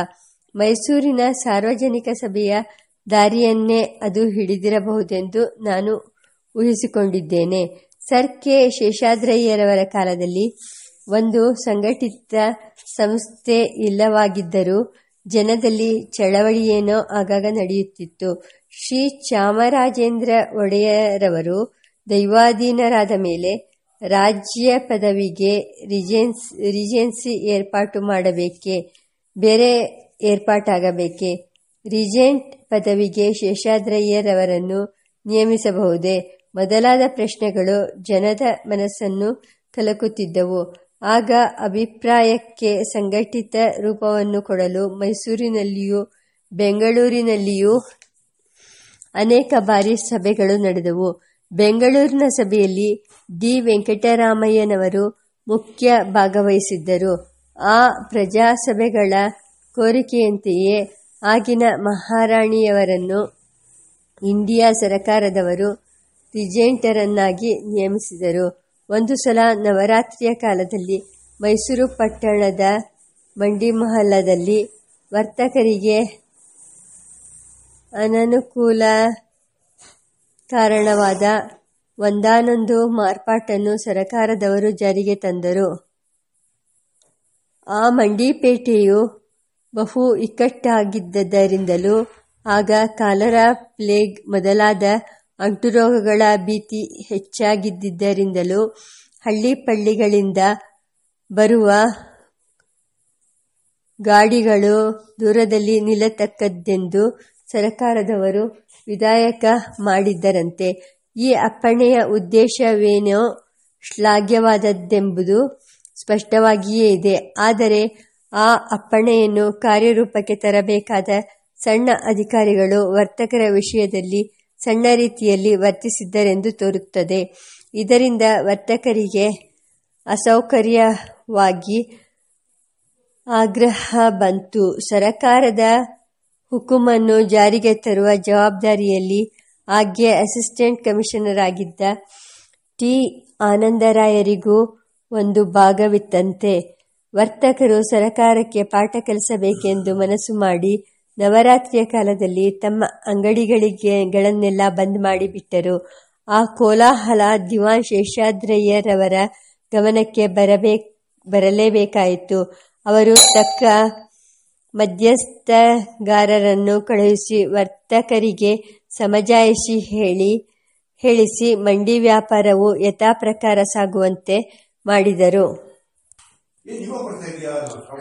ಮೈಸೂರಿನ ಸಾರ್ವಜನಿಕ ಸಭೆಯ ದಾರಿಯನ್ನೇ ಅದು ಹಿಡಿದಿರಬಹುದೆಂದು ನಾನು ಊಹಿಸಿಕೊಂಡಿದ್ದೇನೆ. Sir K. ಶೇಷಾದ್ರಯ್ಯರವರ ಕಾಲದಲ್ಲಿ ಒಂದು ಸಂಘಟಿತ ಸಂಸ್ಥೆ ಇಲ್ಲವಾಗಿದ್ದರೂ ಜನದಲ್ಲಿ ಚಳವಳಿಯೇನೋ ಆಗಾಗ ನಡೆಯುತ್ತಿತ್ತು. ಶ್ರೀ ಚಾಮರಾಜೇಂದ್ರ ಒಡೆಯರವರು ದೈವಾಧೀನರಾದ ಮೇಲೆ ರಾಜ್ಯ ಪದವಿಗೆ ರಿಜೆನ್ಸ್, ರಿಜೆನ್ಸಿ ಏರ್ಪಾಟು ಮಾಡಬೇಕೆ? ಬೇರೆ ಏರ್ಪಾಟಾಗಬೇಕೆ? ರಿಜೆಂಟ್ ಪದವಿಗೆ ಶೇಷಾದ್ರಯ್ಯರವರನ್ನು ನಿಯಮಿಸಬಹುದೇ? ಮೊದಲಾದ ಪ್ರಶ್ನೆಗಳು ಜನದ ಮನಸ್ಸನ್ನು ಕಲಕುತ್ತಿದ್ದವು ಆಗ ಅಭಿಪ್ರಾಯಕ್ಕೆ ಸಂಘಟಿತ ರೂಪವನ್ನು ಕೊಡಲು ಮೈಸೂರಿನಲ್ಲಿಯೂ, ಬೆಂಗಳೂರಿನಲ್ಲಿಯೂ ಅನೇಕ ಬಾರಿ ಸಭೆಗಳು ನಡೆದವು. ಬೆಂಗಳೂರಿನ ಸಭೆಯಲ್ಲಿ ಡಿ. ವೆಂಕಟರಾಮಯ್ಯನವರು ಮುಖ್ಯ ಭಾಗವಹಿಸಿದ್ದರು. ಆ ಪ್ರಜಾಸಭೆಗಳ ಕೋರಿಕೆಯಂತೆಯೇ ಆಗಿನ ಮಹಾರಾಣಿಯವರನ್ನು ಇಂಡಿಯಾ ಸರಕಾರದವರು ರಿಜೆಂಟರನ್ನಾಗಿ ನೇಮಿಸಿದರು. ಒಂದು ಸಲ ನವರಾತ್ರಿಯ ಕಾಲದಲ್ಲಿ ಮೈಸೂರು ಪಟ್ಟಣದ ಮಂಡಿಮಹಲದಲ್ಲಿ ವರ್ತಕರಿಗೆ ಅನನುಕೂಲ ಕಾರಣವಾದ ಒಂದಾನೊಂದು ಮಾರ್ಪಾಟನ್ನು ಸರಕಾರದವರು ಜಾರಿಗೆ ತಂದರು. ಆ ಮಂಡಿಪೇಟೆಯು ಬಹು ಇಕ್ಕಟ್ಟಾಗಿದ್ದರಿಂದಲೂ ಆಗ ಕಾಲರಾ ಪ್ಲೇಗ್ ಮೊದಲಾದ ಅಂಟುರೋಗಗಳ ಭೀತಿ ಹೆಚ್ಚಾಗಿದ್ದರಿಂದಲೂ ಹಳ್ಳಿಪಳ್ಳಿಗಳಿಂದ ಬರುವ ಗಾಡಿಗಳು ದೂರದಲ್ಲಿ ನಿಲ್ಲತಕ್ಕದ್ದೆಂದು ಸರಕಾರದವರು ವಿಧಾಯಕ ಮಾಡಿದ್ದರಂತೆ. ಈ ಅಪ್ಪಣೆಯ ಉದ್ದೇಶವೇನೋ ಶ್ಲಾಘ್ಯವಾದದ್ದೆಂಬುದು ಸ್ಪಷ್ಟವಾಗಿಯೇ ಇದೆ. ಆದರೆ ಆ ಅಪ್ಪಣೆಯನ್ನು ಕಾರ್ಯರೂಪಕ್ಕೆ ತರಬೇಕಾದ ಸಣ್ಣ ಅಧಿಕಾರಿಗಳು ವರ್ತಕರ ವಿಷಯದಲ್ಲಿ ಸಣ್ಣ ರೀತಿಯಲ್ಲಿ ವರ್ತಿಸಿದ್ದರೆಂದು ತೋರುತ್ತದೆ. ಇದರಿಂದ ವರ್ತಕರಿಗೆ ಅಸೌಕರ್ಯವಾಗಿ ಆಗ್ರಹ ಬಂತು. ಸರಕಾರದ ಹುಕುಮನ್ನು ಜಾರಿಗೆ ತರುವ ಜವಾಬ್ದಾರಿಯಲ್ಲಿ ಆಗ್ಗೆ ಅಸಿಸ್ಟೆಂಟ್ ಕಮಿಷನರ್ ಆಗಿದ್ದ ಟಿ. ಆನಂದರಾಯರಿಗೂ ಒಂದು ಭಾಗವಿತ್ತಂತೆ. ವರ್ತಕರು ಸರಕಾರಕ್ಕೆ ಪಾಠ ಕಲಿಸಬೇಕೆಂದು ಮನಸ್ಸು ಮಾಡಿ ನವರಾತ್ರಿಯ ಕಾಲದಲ್ಲಿ ತಮ್ಮ ಅಂಗಡಿಗಳಿಗೆಗಳನ್ನೆಲ್ಲ ಬಂದ್ ಮಾಡಿಬಿಟ್ಟರು. ಆ ಕೋಲಾಹಲ ದಿವಾನ್ ಶೇಷಾದ್ರಯ್ಯರವರ ಗಮನಕ್ಕೆ ಬರಬೇ ಬರಲೇಬೇಕಾಯಿತು. ಅವರು ತಕ್ಕ ಮಧ್ಯಸ್ಥಗಾರರನ್ನು ಕಳುಹಿಸಿ ವರ್ತಕರಿಗೆ ಸಮಜಾಯಿಷಿ ಹೇಳಿ, ಹೇಳಿಸಿ ಮಂಡಿ ವ್ಯಾಪಾರವು ಯಥಾಪ್ರಕಾರ ಸಾಗುವಂತೆ ಮಾಡಿದರು.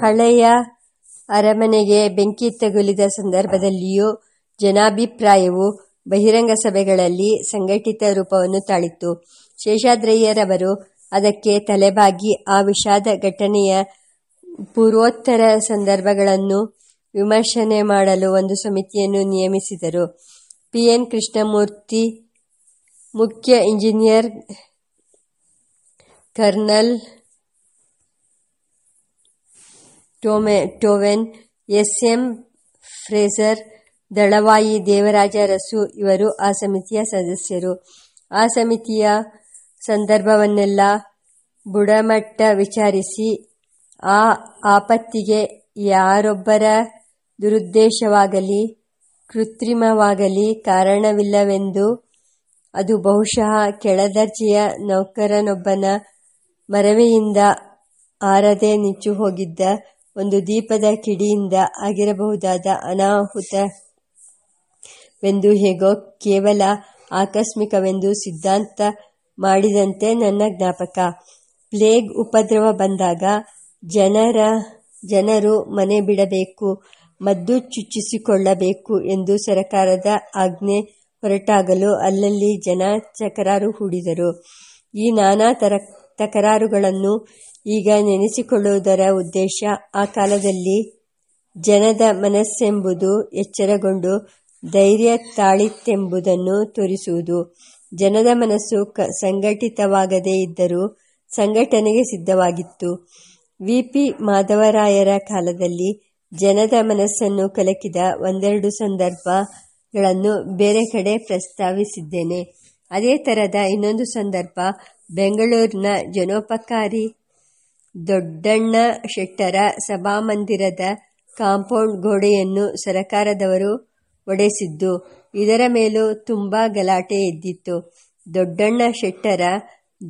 ಹಳೆಯ ಅರಮನೆಗೆ ಬೆಂಕಿ ತಗುಲಿದ ಸಂದರ್ಭದಲ್ಲಿಯೂ ಜನಾಭಿಪ್ರಾಯವು ಬಹಿರಂಗ ಸಭೆಗಳಲ್ಲಿ ಸಂಘಟಿತ ರೂಪವನ್ನು ತಾಳಿತ್ತು. ಶೇಷಾದ್ರಯ್ಯರವರು ಅದಕ್ಕೆ ತಲೆಬಾಗಿ ಆ ವಿಷಾದ ಘಟನೆಯ ಪೂರ್ವೋತ್ತರ ಸಂದರ್ಭಗಳನ್ನು ವಿಮರ್ಶನೆ ಮಾಡಲು ಒಂದು ಸಮಿತಿಯನ್ನು ನಿಯಮಿಸಿದರು. ಪಿ. ಎನ್. ಕೃಷ್ಣಮೂರ್ತಿ, ಮುಖ್ಯ engineer, colonel ಟೋವೆನ್ S M Fraser, Dalavayi, Devaraja, ರಸು ಇವರು ಆ ಸಮಿತಿಯ ಸದಸ್ಯರು. ಆ ಸಮಿತಿಯ ಸಂದರ್ಭವನ್ನೆಲ್ಲ ಬುಡಮಟ್ಟ ವಿಚಾರಿಸಿ, ಆ ಆಪತ್ತಿಗೆ ಯಾರೊಬ್ಬರ ದುರುದ್ದೇಶವಾಗಲಿ, ಕೃತ್ರಿಮವಾಗಲಿ ಕಾರಣವಿಲ್ಲವೆಂದು, ಅದು ಬಹುಶಃ ಕೆಳದರ್ಜೆಯ ನೌಕರನೊಬ್ಬನ ಮರವೆಯಿಂದ ಆರದೆ ನಿಚ್ಚುಹೋಗಿದ್ದ ಒಂದು ದೀಪದ ಕಿಡಿಯಿಂದ ಆಗಿರಬಹುದಾದ ಅನಾಹುತವೆಂದು ಹೇಗೋ ಕೇವಲ ಆಕಸ್ಮಿಕವೆಂದು ಸಿದ್ಧಾಂತ ಮಾಡಿದಂತೆ ನನ್ನ ಜ್ಞಾಪಕ. ಪ್ಲೇಗ್ ಉಪದ್ರವ ಬಂದಾಗ ಜನರ, ಜನರು ಮನೆ ಬಿಡಬೇಕು, ಮದ್ದು ಚುಚ್ಚಿಸಿಕೊಳ್ಳಬೇಕು ಎಂದು ಸರಕಾರದ ಆಜ್ಞೆ ಹೊರಟಾಗಲೂ ಅಲ್ಲಲ್ಲಿ ಜನ ಚಕರಾರು ಹೂಡಿದರು. ಈ ನಾನಾ ತರ, ತಕರಾರುಗಳನ್ನು ಈಗ ನೆನೆಸಿಕೊಳ್ಳುವುದರ ಉದ್ದೇಶ ಆ ಕಾಲದಲ್ಲಿ ಜನದ ಮನಸ್ಸೆಂಬುದು ಎಚ್ಚರಗೊಂಡು ಧೈರ್ಯ ತಾಳಿತೆಂಬುದನ್ನು ತೋರಿಸುವುದು. ಜನದ ಮನಸ್ಸು ಕ ಸಂಘಟಿತವಾಗದೇ ಇದ್ದರೂ ಸಂಘಟನೆಗೆ ಸಿದ್ಧವಾಗಿತ್ತು. ವಿ. ಪಿ. ಮಾಧವರಾಯರ ಕಾಲದಲ್ಲಿ ಜನದ ಮನಸ್ಸನ್ನು ಕಲಕಿದ ಒಂದೆರಡು ಸಂದರ್ಭಗಳನ್ನು ಬೇರೆ ಕಡೆ ಪ್ರಸ್ತಾವಿಸಿದ್ದೇನೆ. ಅದೇ ಥರದ ಇನ್ನೊಂದು ಸಂದರ್ಭ ಬೆಂಗಳೂರಿನ ಜನೋಪಕಾರಿ ದೊಡ್ಡಣ್ಣ ಶೆಟ್ಟರ ಸಭಾಮಂದಿರದ ಕಾಂಪೌಂಡ್ ಗೋಡೆಯನ್ನು ಸರಕಾರದವರು ಒಡೆಸಿದ್ದು, ಇದರ ಮೇಲೂ ತುಂಬ ಗಲಾಟೆ ಎದ್ದಿತ್ತು. ದೊಡ್ಡಣ್ಣ ಶೆಟ್ಟರ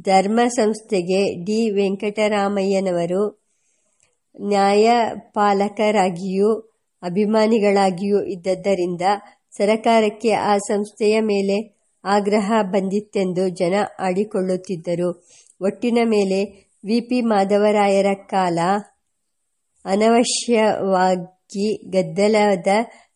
ಧರ್ಮ ಸಂಸ್ಥೆಗೆ ಡಿ. ವೆಂಕಟರಾಮಯ್ಯನವರು ನ್ಯಾಯಪಾಲಕರಾಗಿಯೂ ಅಭಿಮಾನಿಗಳಾಗಿಯೂ ಇದ್ದದ್ದರಿಂದ ಸರಕಾರಕ್ಕೆ ಆ ಸಂಸ್ಥೆಯ ಮೇಲೆ ಆಗ್ರಹ ಬಂದಿತ್ತೆಂದು ಜನ ಆಡಿಕೊಳ್ಳುತ್ತಿದ್ದರು. ಒಟ್ಟಿನ ಮೇಲೆ ವಿ. ಪಿ. ಮಾಧವರಾಯರ ಕಾಲ ಅನವಶ್ಯವಾಗಿ ಗದ್ದಲದ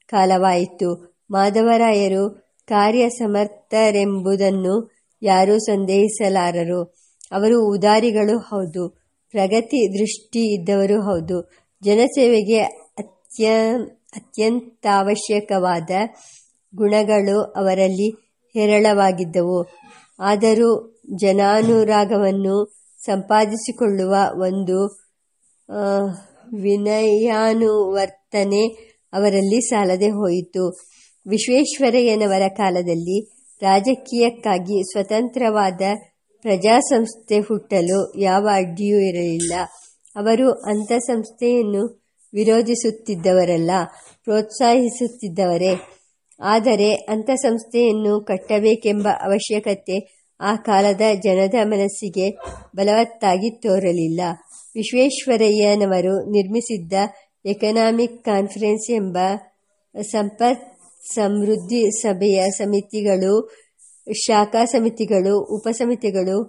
ಕಾಲವಾಯಿತು. ಮಾಧವರಾಯರು ಕಾರ್ಯ ಸಮರ್ಥರೆಂಬುದನ್ನು ಯಾರೂ ಸಂದೇಹಿಸಲಾರರು. ಅವರು ಉದಾರಿಗಳು, ಹೌದು. ಪ್ರಗತಿ ದೃಷ್ಟಿ ಇದ್ದವರು, ಹೌದು. ಜನಸೇವೆಗೆ ಅತ್ಯ, ಅತ್ಯಂತಾವಶ್ಯಕವಾದ ಗುಣಗಳು ಅವರಲ್ಲಿ ಹೇರಳವಾಗಿದ್ದವು. ಆದರೂ ಜನಾನುರಾಗವನ್ನು ಸಂಪಾದಿಸಿಕೊಳ್ಳುವ ಒಂದು ವಿನಯಾನುವರ್ತನೆ ಅವರಲ್ಲಿ ಸಾಲದೆ ಹೋಯಿತು. ವಿಶ್ವೇಶ್ವರಯ್ಯನವರ ಕಾಲದಲ್ಲಿ ರಾಜಕೀಯಕ್ಕಾಗಿ ಸ್ವತಂತ್ರವಾದ ಪ್ರಜಾಸಂಸ್ಥೆ ಹುಟ್ಟಲು ಯಾವ ಅಡ್ಡಿಯೂ ಇರಲಿಲ್ಲ. ಅವರು ಅಂಥ ಸಂಸ್ಥೆಯನ್ನು ವಿರೋಧಿಸುತ್ತಿದ್ದವರಲ್ಲ, ಪ್ರೋತ್ಸಾಹಿಸುತ್ತಿದ್ದವರೇ. ಆದರೆ ಅಂಥ ಸಂಸ್ಥೆಯನ್ನು ಕಟ್ಟಬೇಕೆಂಬ ಅವಶ್ಯಕತೆ ಆ ಕಾಲದ ಜನದ ಮನಸ್ಸಿಗೆ ಬಲವತ್ತಾಗಿ ತೋರಲಿಲ್ಲ. ವಿಶ್ವೇಶ್ವರಯ್ಯನವರು ನಿರ್ಮಿಸಿದ್ದ ಎಕನಾಮಿಕ್ ಕಾನ್ಫರೆನ್ಸ್ ಎಂಬ ಸಂಪತ್ ಸಮೃದ್ಧಿ ಸಭೆಯ ಸಮಿತಿಗಳು, ಶಾಖಾ ಸಮಿತಿಗಳು, ಉಪಸಮಿತಿಗಳು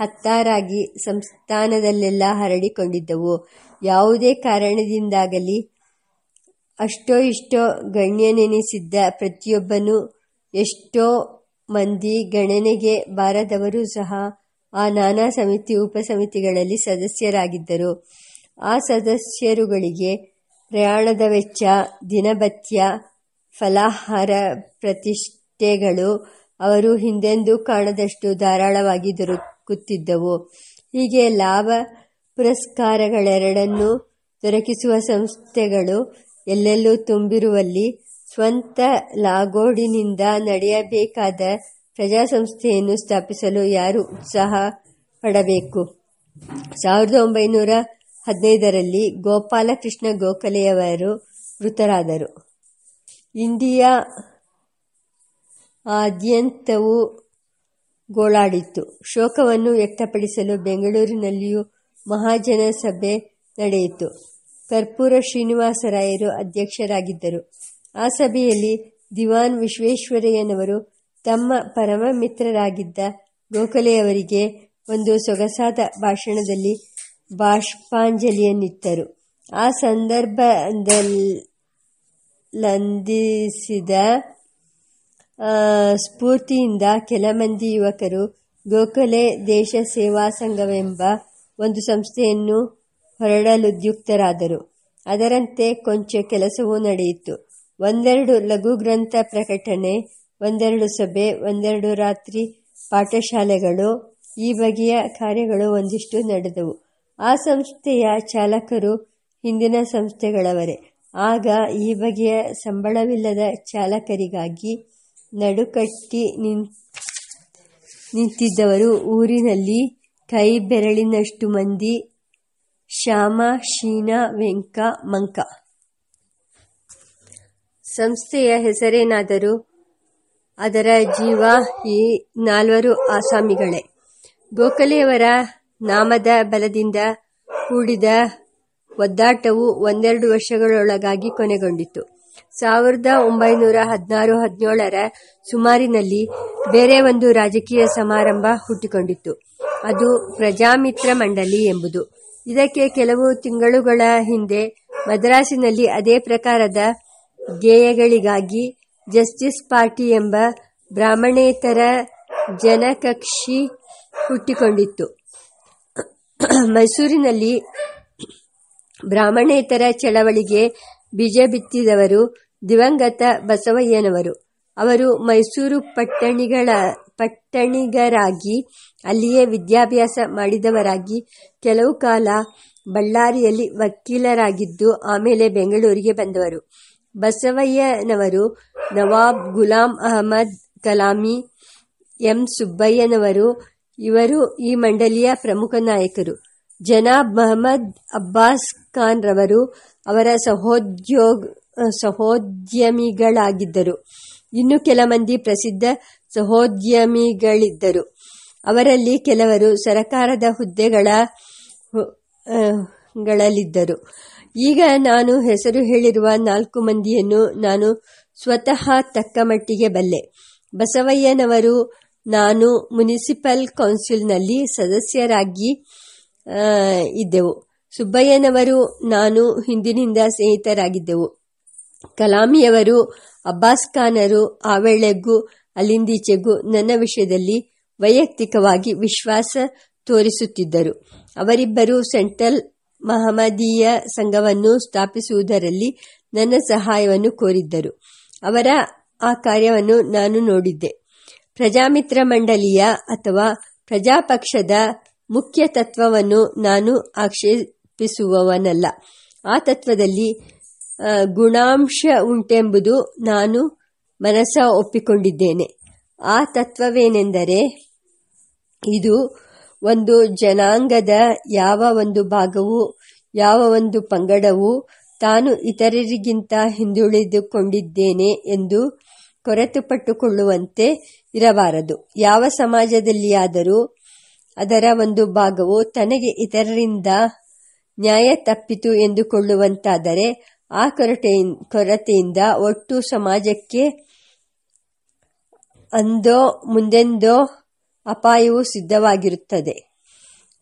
ಹತ್ತಾರಾಗಿ ಸಂಸ್ಥಾನದಲ್ಲೆಲ್ಲ ಹರಡಿಕೊಂಡಿದ್ದವು. ಯಾವುದೇ ಕಾರಣದಿಂದಾಗಲಿ ಅಷ್ಟೋ ಇಷ್ಟೋ ಗಣ್ಯನೆನಿಸಿದ್ದ ಪ್ರತಿಯೊಬ್ಬನೂ ಎಷ್ಟೋ ಮಂದಿ ಗಣನೆಗೆ ಬಾರದವರೂ ಸಹ ಆ ನಾನಾ ಸಮಿತಿ ಉಪಸಮಿತಿಗಳಲ್ಲಿ ಸದಸ್ಯರಾಗಿದ್ದರು. ಆ ಸದಸ್ಯರುಗಳಿಗೆ ಪ್ರಯಾಣದ ವೆಚ್ಚ ದಿನಭತ್ಯ ಫಲಾಹಾರ ಪ್ರತಿಷ್ಠೆಗಳು ಅವರು ಹಿಂದೆಂದೂ ಕಾಣದಷ್ಟು ಧಾರಾಳವಾಗಿ ದೊರಕುತ್ತಿದ್ದವು. ಹೀಗೆ ಲಾಭ ಪುರಸ್ಕಾರಗಳೆರಡನ್ನೂ ದೊರಕಿಸುವ ಸಂಸ್ಥೆಗಳು ಎಲ್ಲೆಲ್ಲೂ ತುಂಬಿರುವಲ್ಲಿ ಸ್ವಂತ ಲಾಗೋಡಿನಿಂದ ನಡೆಯಬೇಕಾದ ಪ್ರಜಾಸಂಸ್ಥೆಯನ್ನು ಸ್ಥಾಪಿಸಲು ಯಾರು ಉತ್ಸಾಹ ಪಡಬೇಕು? ಸಾವಿರದ ಒಂಬೈನೂರ ಹದಿನೈದರಲ್ಲಿ ಗೋಪಾಲಕೃಷ್ಣ ಗೋಖಲೆಯವರು ಮೃತರಾದರು ಇಂಡಿಯಾ ಆದ್ಯಂತವು ಗೋಳಾಡಿತ್ತು. ಶೋಕವನ್ನು ವ್ಯಕ್ತಪಡಿಸಲು ಬೆಂಗಳೂರಿನಲ್ಲಿಯೂ ಮಹಾಜನ ಸಭೆ ನಡೆಯಿತು. ಕರ್ಪೂರ ಶ್ರೀನಿವಾಸರಾಯರು ಅಧ್ಯಕ್ಷರಾಗಿದ್ದರು. ಆ ಸಭೆಯಲ್ಲಿ ದಿವಾನ್ ವಿಶ್ವೇಶ್ವರಯ್ಯನವರು ತಮ್ಮ ಪರಮ ಮಿತ್ರರಾಗಿದ್ದ ಗೋಖಲೆಯವರಿಗೆ ಒಂದು ಸೊಗಸಾದ ಭಾಷಣದಲ್ಲಿ ಬಾಷ್ಪಾಂಜಲಿಯನ್ನಿತ್ತರು ಆ ಸಂದರ್ಭದಲ್ಲಂದಿಸಿದ ಸ್ಫೂರ್ತಿಯಿಂದ ಕೆಲ ಮಂದಿ ಯುವಕರು ಗೋಖಲೆ ದೇಶ ಸೇವಾ ಸಂಘವೆಂಬ ಒಂದು ಸಂಸ್ಥೆಯನ್ನು ಹೊರಡಲುದ್ಯುಕ್ತರಾದರು. ಅದರಂತೆ ಕೊಂಚ ಕೆಲಸವೂ ನಡೆಯಿತು. ಒಂದೆರಡು ಲಘು ಗ್ರಂಥ ಪ್ರಕಟಣೆ, ಒಂದೆರಡು ಸಭೆ, ಒಂದೆರಡು ರಾತ್ರಿ ಪಾಠಶಾಲೆಗಳು, ಈ ಬಗೆಯ ಕಾರ್ಯಗಳು ಒಂದಿಷ್ಟು ನಡೆದವು. ಆ ಸಂಸ್ಥೆಯ ಚಾಲಕರು ಹಿಂದಿನ ಸಂಸ್ಥೆಗಳವರೇ. ಆಗ ಈ ಬಗೆಯ ಸಂಬಳವಿಲ್ಲದ ಚಾಲಕರಿಗಾಗಿ ನಡುಕಟ್ಟಿ ನಿಂತಿದ್ದವರು ಊರಿನಲ್ಲಿ ಕೈ ಬೆರಳಿನಷ್ಟು ಮಂದಿ ಶ್ಯಾಮ, ಶೀನ, ವೆಂಕ, ಮಂಕ. ಸಂಸ್ಥೆಯ ಹೆಸರೇನಾದರೂ ಅದರ ಜೀವ ಈ ನಾಲ್ವರು ಆಸಾಮಿಗಳೇ. ಗೋಖಲೆಯವರ ನಾಮದ ಬಲದಿಂದ ಕೂಡಿದ ಒದ್ದಾಟವು ಒಂದೆರಡು ವರ್ಷಗಳೊಳಗಾಗಿ ಕೊನೆಗೊಂಡಿತು. ಸಾವಿರದ ಒಂಬೈನೂರ ಹದಿನಾರು, ಹದಿನೇಳರ ಸುಮಾರಿನಲ್ಲಿ ಬೇರೆ ಒಂದು ರಾಜಕೀಯ ಸಮಾರಂಭ ಹುಟ್ಟಿಕೊಂಡಿತ್ತು. ಅದು ಪ್ರಜಾಮಿತ್ರ ಮಂಡಳಿ ಎಂಬುದು. ಇದಕ್ಕೆ ಕೆಲವು ತಿಂಗಳುಗಳ ಹಿಂದೆ ಮದ್ರಾಸಿನಲ್ಲಿ ಅದೇ ಪ್ರಕಾರದ ಗೇಯಗಳಿಗಾಗಿ ಜಸ್ಟಿಸ್ ಪಾರ್ಟಿ ಎಂಬ ಬ್ರಾಹ್ಮಣೇತರ ಜನಕಕ್ಷಿ ಹುಟ್ಟಿಕೊಂಡಿತ್ತು. ಮೈಸೂರಿನಲ್ಲಿ ಬ್ರಾಹ್ಮಣೇತರ ಚಳವಳಿಗೆ ಬೀಜ ಬಿತ್ತಿದವರು ದಿವಂಗತ ಬಸವಯ್ಯನವರು. ಅವರು ಮೈಸೂರು ಪಟ್ಟಣಿಗಳ, ಪಟ್ಟಣಿಗರಾಗಿ ಅಲ್ಲಿಯೇ ವಿದ್ಯಾಭ್ಯಾಸ ಮಾಡಿದವರಾಗಿ ಕೆಲವು ಕಾಲ ಬಳ್ಳಾರಿಯಲ್ಲಿ ವಕೀಲರಾಗಿದ್ದು ಆಮೇಲೆ ಬೆಂಗಳೂರಿಗೆ ಬಂದವರು. ಬಸವಯ್ಯನವರು, ನವಾಬ್ ಗುಲಾಂ ಅಹಮದ್ ಕಲಾಮಿ ಎಂ ಸುಬ್ಬಯ್ಯನವರು, ಇವರು ಈ ಮಂಡಳಿಯ ಪ್ರಮುಖ ನಾಯಕರು. ಜನಾಬ್ ಮಹಮ್ಮದ್ ಅಬ್ಬಾಸ್ ಖಾನ್ ರವರು ಅವರ ಸಹೋದ್ಯೋಗ, ಸಹೋದ್ಯಮಿಗಳಾಗಿದ್ದರು. ಇನ್ನು ಕೆಲ ಮಂದಿ ಪ್ರಸಿದ್ಧ ಸಹೋದ್ಯಮಿಗಳಿದ್ದರು. ಅವರಲ್ಲಿ ಕೆಲವರು ಸರಕಾರದ ಹುದ್ದೆಗಳ ಗಳಲ್ಲಿದ್ದರು. ಈಗ ನಾನು ಹೆಸರು ಹೇಳಿರುವ ನಾಲ್ಕು ಮಂದಿಯನ್ನು ನಾನು ಸ್ವತಃ ತಕ್ಕ ಮಟ್ಟಿಗೆ ಬಲ್ಲೆ. ಬಸವಯ್ಯನವರು ನಾನು ಮುನಿಸಿಪಲ್ ಕೌನ್ಸಿಲ್ನಲ್ಲಿ ಸದಸ್ಯರಾಗಿ ಇದ್ದೆವು. ಸುಬ್ಬಯ್ಯನವರು ನಾನು ಹಿಂದಿನಿಂದ ಸ್ನೇಹಿತರಾಗಿದ್ದೆವು. ಕಲಾಮಿಯವರು, ಅಬ್ಬಾಸ್ ಖಾನರು ಆ ವೇಳೆಗೂ ಅಲ್ಲಿಂದೀಚೆಗೂ ನನ್ನ ವಿಷಯದಲ್ಲಿ ವೈಯಕ್ತಿಕವಾಗಿ ವಿಶ್ವಾಸ ತೋರಿಸುತ್ತಿದ್ದರು. ಅವರಿಬ್ಬರು ಸೆಂಟ್ರಲ್ ಮಹಮ್ಮದೀಯ ಸಂಘವನ್ನು ಸ್ಥಾಪಿಸುವುದರಲ್ಲಿ ನನ್ನ ಸಹಾಯವನ್ನು ಕೋರಿದ್ದರು. ಅವರ ಆ ಕಾರ್ಯವನ್ನು ನಾನು ನೋಡಿದ್ದೆ. ಪ್ರಜಾಮಿತ್ರ ಮಂಡಳಿಯ ಅಥವಾ ಪ್ರಜಾಪಕ್ಷದ ಮುಖ್ಯ ತತ್ವವನ್ನು ನಾನು ಆಕ್ಷೇಪಿಸುವವನಲ್ಲ. ಆ ತತ್ವದಲ್ಲಿ ಗುಣಾಂಶ ಉಂಟೆಂಬುದು ನಾನು ಮನಸ್ಸ ಒಪ್ಪಿಕೊಂಡಿದ್ದೇನೆ. ಆ ತತ್ವವೇನೆಂದರೆ, ಇದು ಒಂದು ಜನಾಂಗದ ಯಾವ ಒಂದು ಭಾಗವು, ಯಾವ ಒಂದು ಪಂಗಡವು ತಾನು ಇತರರಿಗಿಂತ ಹಿಂದುಳಿದುಕೊಂಡಿದ್ದೇನೆ ಎಂದು ಕೊರತುಪಟ್ಟುಕೊಳ್ಳುವಂತೆ ಇರಬಾರದು. ಯಾವ ಸಮಾಜದಲ್ಲಿಯಾದರೂ ಅದರ ಒಂದು ಭಾಗವು ತನಗೆ ಇತರರಿಂದ ನ್ಯಾಯ ತಪ್ಪಿತು ಎಂದುಕೊಳ್ಳುವಂತಾದರೆ ಆ ಕೊರತೆ ಕೊರತೆಯಿಂದ ಒಟ್ಟು ಸಮಾಜಕ್ಕೆ ಅಂದೋ, ಮುಂದೆಂದೋ ಅಪಾಯವು ಸಿದ್ಧವಾಗಿರುತ್ತದೆ.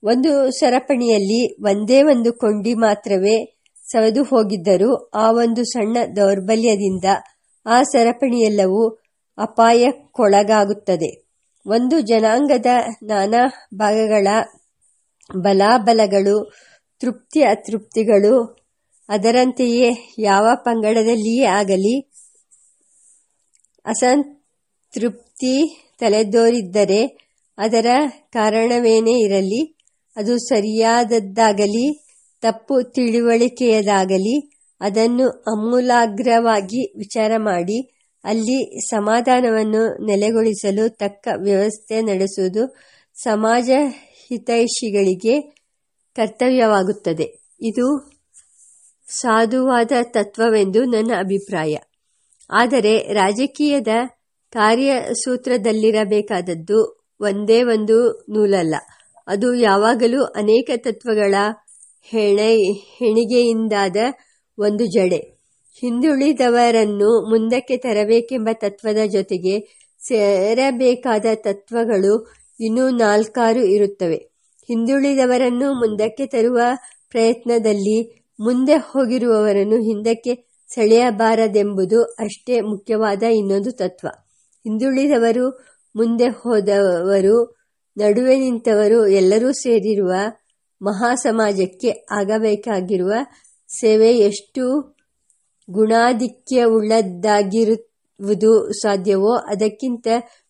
ಒಂದು ಸರಪಣಿಯಲ್ಲಿ ಒಂದೇ ಒಂದು ಕೊಂಡಿ ಮಾತ್ರವೇ ಸವೆದು ಹೋಗಿದ್ದರೂ ಆ ಒಂದು ಸಣ್ಣ ದೌರ್ಬಲ್ಯದಿಂದ ಆ ಸರಪಣಿಯೆಲ್ಲವೂ ಅಪಾಯಕ್ಕೊಳಗಾಗುತ್ತದೆ. ಒಂದು ಜನಾಂಗದ ನಾನಾ ಭಾಗಗಳ ಬಲಾಬಲಗಳು, ತೃಪ್ತಿ ಅತೃಪ್ತಿಗಳು, ಅದರಂತೆಯೇ ಯಾವ ಪಂಗಡದಲ್ಲಿಯೇ ಆಗಲಿ ಅಸಂತೃಪ್ತಿ ತಲೆದೋರಿದ್ದರೆ ಅದರ ಕಾರಣವೇನೇ ಇರಲಿ, ಅದು ಸರಿಯಾದದ್ದಾಗಲಿ, ತಪ್ಪು ತಿಳುವಳಿಕೆಯದಾಗಲಿ, ಅದನ್ನು ಅಮೂಲಾಗ್ರವಾಗಿ ವಿಚಾರ ಮಾಡಿ, ಅಲ್ಲಿ ಸಮಾಧಾನವನ್ನು ನೆಲೆಗೊಳಿಸಲು ತಕ್ಕ ವ್ಯವಸ್ಥೆ ನಡೆಸುವುದು ಸಮಾಜ ಹಿತೈಷಿಗಳಿಗೆ ಕರ್ತವ್ಯವಾಗುತ್ತದೆ. ಇದು ಸಾಧುವಾದ ತತ್ವವೆಂದು ನನ್ನ ಅಭಿಪ್ರಾಯ. ಆದರೆ ರಾಜಕೀಯದ ಕಾರ್ಯಸೂತ್ರದಲ್ಲಿರಬೇಕಾದದ್ದು ಒಂದೇ ಒಂದು ನೂಲಲ್ಲ. ಅದು ಯಾವಾಗಲೂ ಅನೇಕ ತತ್ವಗಳ ಹೆಣೆ, ಹೆಣಿಗೆಯಿಂದಾದ ಒಂದು ಜಡೆ. ಹಿಂದುಳಿದವರನ್ನು ಮುಂದಕ್ಕೆ ತರಬೇಕೆಂಬ ತತ್ವದ ಜೊತೆಗೆ ಸೇರಬೇಕಾದ ತತ್ವಗಳು ಇನ್ನೂ ನಾಲ್ಕಾರು ಇರುತ್ತವೆ. ಹಿಂದುಳಿದವರನ್ನು ಮುಂದಕ್ಕೆ ತರುವ ಪ್ರಯತ್ನದಲ್ಲಿ ಮುಂದೆ ಹೋಗಿರುವವರನ್ನು ಹಿಂದಕ್ಕೆ ಸೆಳೆಯಬಾರದೆಂಬುದು ಅಷ್ಟೇ ಮುಖ್ಯವಾದ ಇನ್ನೊಂದು ತತ್ವ. ಹಿಂದುಳಿದವರು ಮುಂದೆ ಹೋದವರು, ನಡುವೆ ನಿಂತವರು ಎಲ್ಲರೂ ಸೇರಿರುವ ಮಹಾಸಮಾಜಕ್ಕೆ ಆಗಬೇಕಾಗಿರುವ ಸೇವೆ ಎಷ್ಟು ಗುಣಾಧಿಕ್ಯವುಳ್ಳದ್ದಾಗಿರುವುದು ಸಾಧ್ಯವೋ ಅದಕ್ಕಿಂತ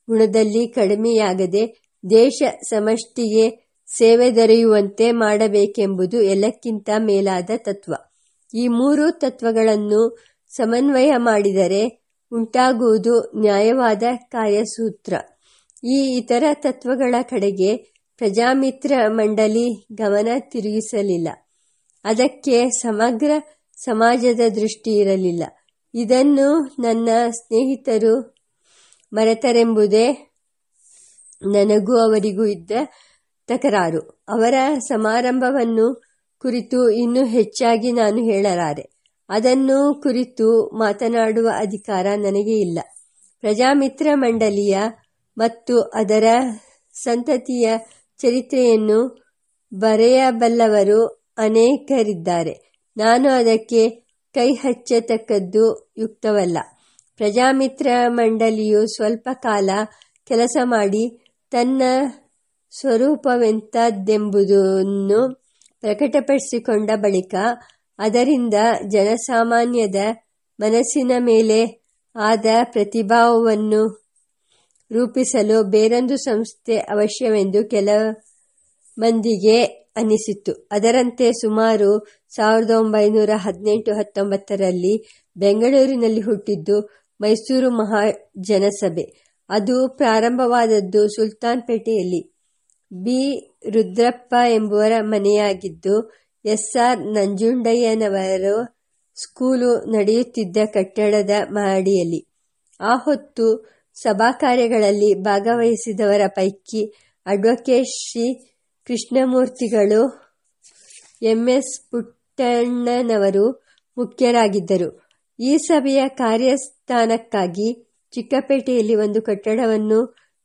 ಗುಣದಲ್ಲಿ ಕಡಿಮೆಯಾಗದೆ ದೇಶ ಸಮಷ್ಟಿಗೆ ಸೇವೆ ದೊರೆಯುವಂತೆ ಮಾಡಬೇಕೆಂಬುದು ಎಲ್ಲಕ್ಕಿಂತ ಮೇಲಾದ ತತ್ವ. ಈ ಮೂರು ತತ್ವಗಳನ್ನು ಸಮನ್ವಯ ಮಾಡಿದರೆ ಉಂಟಾಗುವುದು ನ್ಯಾಯವಾದ ಕಾರ್ಯಸೂತ್ರ ಈ ಇತರ ತತ್ವಗಳ ಕಡೆಗೆ ಪ್ರಜಾಮಿತ್ರ ಮಂಡಳಿ ಗಮನ ತಿರುಗಿಸಲಿಲ್ಲ. ಅದಕ್ಕೆ ಸಮಗ್ರ ಸಮಾಜದ ದೃಷ್ಟಿ ಇರಲಿಲ್ಲ. ಇದನ್ನು ನನ್ನ ಸ್ನೇಹಿತರು ಮರೆತರೆಂಬುದೇ ನನಗೂ ಅವರಿಗೂ ಇದ್ದ ತಕರಾರು. ಅವರ ಸಮಾರಂಭವನ್ನು ಕುರಿತು ಇನ್ನೂ ಹೆಚ್ಚಾಗಿ ನಾನು ಹೇಳಲಾರೆ. ಅದನ್ನು ಕುರಿತು ಮಾತನಾಡುವ ಅಧಿಕಾರ ನನಗೆ ಇಲ್ಲ. ಪ್ರಜಾಮಿತ್ರ ಮಂಡಳಿಯ ಮತ್ತು ಅದರ ಸಂತತಿಯ ಚರಿತ್ರೆಯನ್ನು ಬರೆಯಬಲ್ಲವರು ಅನೇಕರಿದ್ದಾರೆ. ನಾನು ಅದಕ್ಕೆ ಕೈ ಹಚ್ಚತಕ್ಕದ್ದು ಯುಕ್ತವಲ್ಲ. ಪ್ರಜಾಮಿತ್ರ ಮಂಡಳಿಯು ಸ್ವಲ್ಪ ಕಾಲ ಕೆಲಸ ಮಾಡಿ ತನ್ನ ಸ್ವರೂಪವೆಂಥದ್ದೆಂಬುದನ್ನು ಪ್ರಕಟಪಡಿಸಿಕೊಂಡ ಬಳಿಕ ಅದರಿಂದ ಜನಸಾಮಾನ್ಯದ ಮನಸ್ಸಿನ ಮೇಲೆ ಆದ ಪ್ರತಿಭಾವವನ್ನು ರೂಪಿಸಲು ಬೇರೊಂದು ಸಂಸ್ಥೆ ಅವಶ್ಯವೆಂದು ಕೆಲ ಮಂದಿಗೆ ಅನಿಸಿತ್ತು. ಅದರಂತೆ ಸುಮಾರು ಸಾವಿರದ ಒಂಬೈನೂರ ಹದಿನೆಂಟು ಹತ್ತೊಂಬತ್ತರಲ್ಲಿ ಬೆಂಗಳೂರಿನಲ್ಲಿ ಹುಟ್ಟಿದ್ದು ಮೈಸೂರು ಮಹಾಜನಸಭೆ. ಅದು ಪ್ರಾರಂಭವಾದದ್ದು ಸುಲ್ತಾನ್ಪೇಟೆಯಲ್ಲಿ. ಬಿ. ರುದ್ರಪ್ಪ ಎಂಬುವರ ಮನೆಯಾಗಿದ್ದು, ಎಸ್. ಆರ್. ನಂಜುಂಡಯ್ಯನವರು ಸ್ಕೂಲು ನಡೆಯುತ್ತಿದ್ದ ಕಟ್ಟಡದ ಮಹಡಿಯಲ್ಲಿ. ಆ ಹೊತ್ತು ಸಭಾ ಕಾರ್ಯಗಳಲ್ಲಿ ಭಾಗವಹಿಸಿದವರ ಪೈಕಿ ಅಡ್ವೊಕೇಟ್ ಶ್ರೀ ಕೃಷ್ಣಮೂರ್ತಿಗಳು ಎಂಎಸ್ ಪುಟ್ಟಣ್ಣನವರು ಮುಖ್ಯರಾಗಿದ್ದರು. ಈ ಸಭೆಯ ಕಾರ್ಯಸ್ಥಾನಕ್ಕಾಗಿ ಚಿಕ್ಕಪೇಟೆಯಲ್ಲಿ ಒಂದು ಕಟ್ಟಡವನ್ನು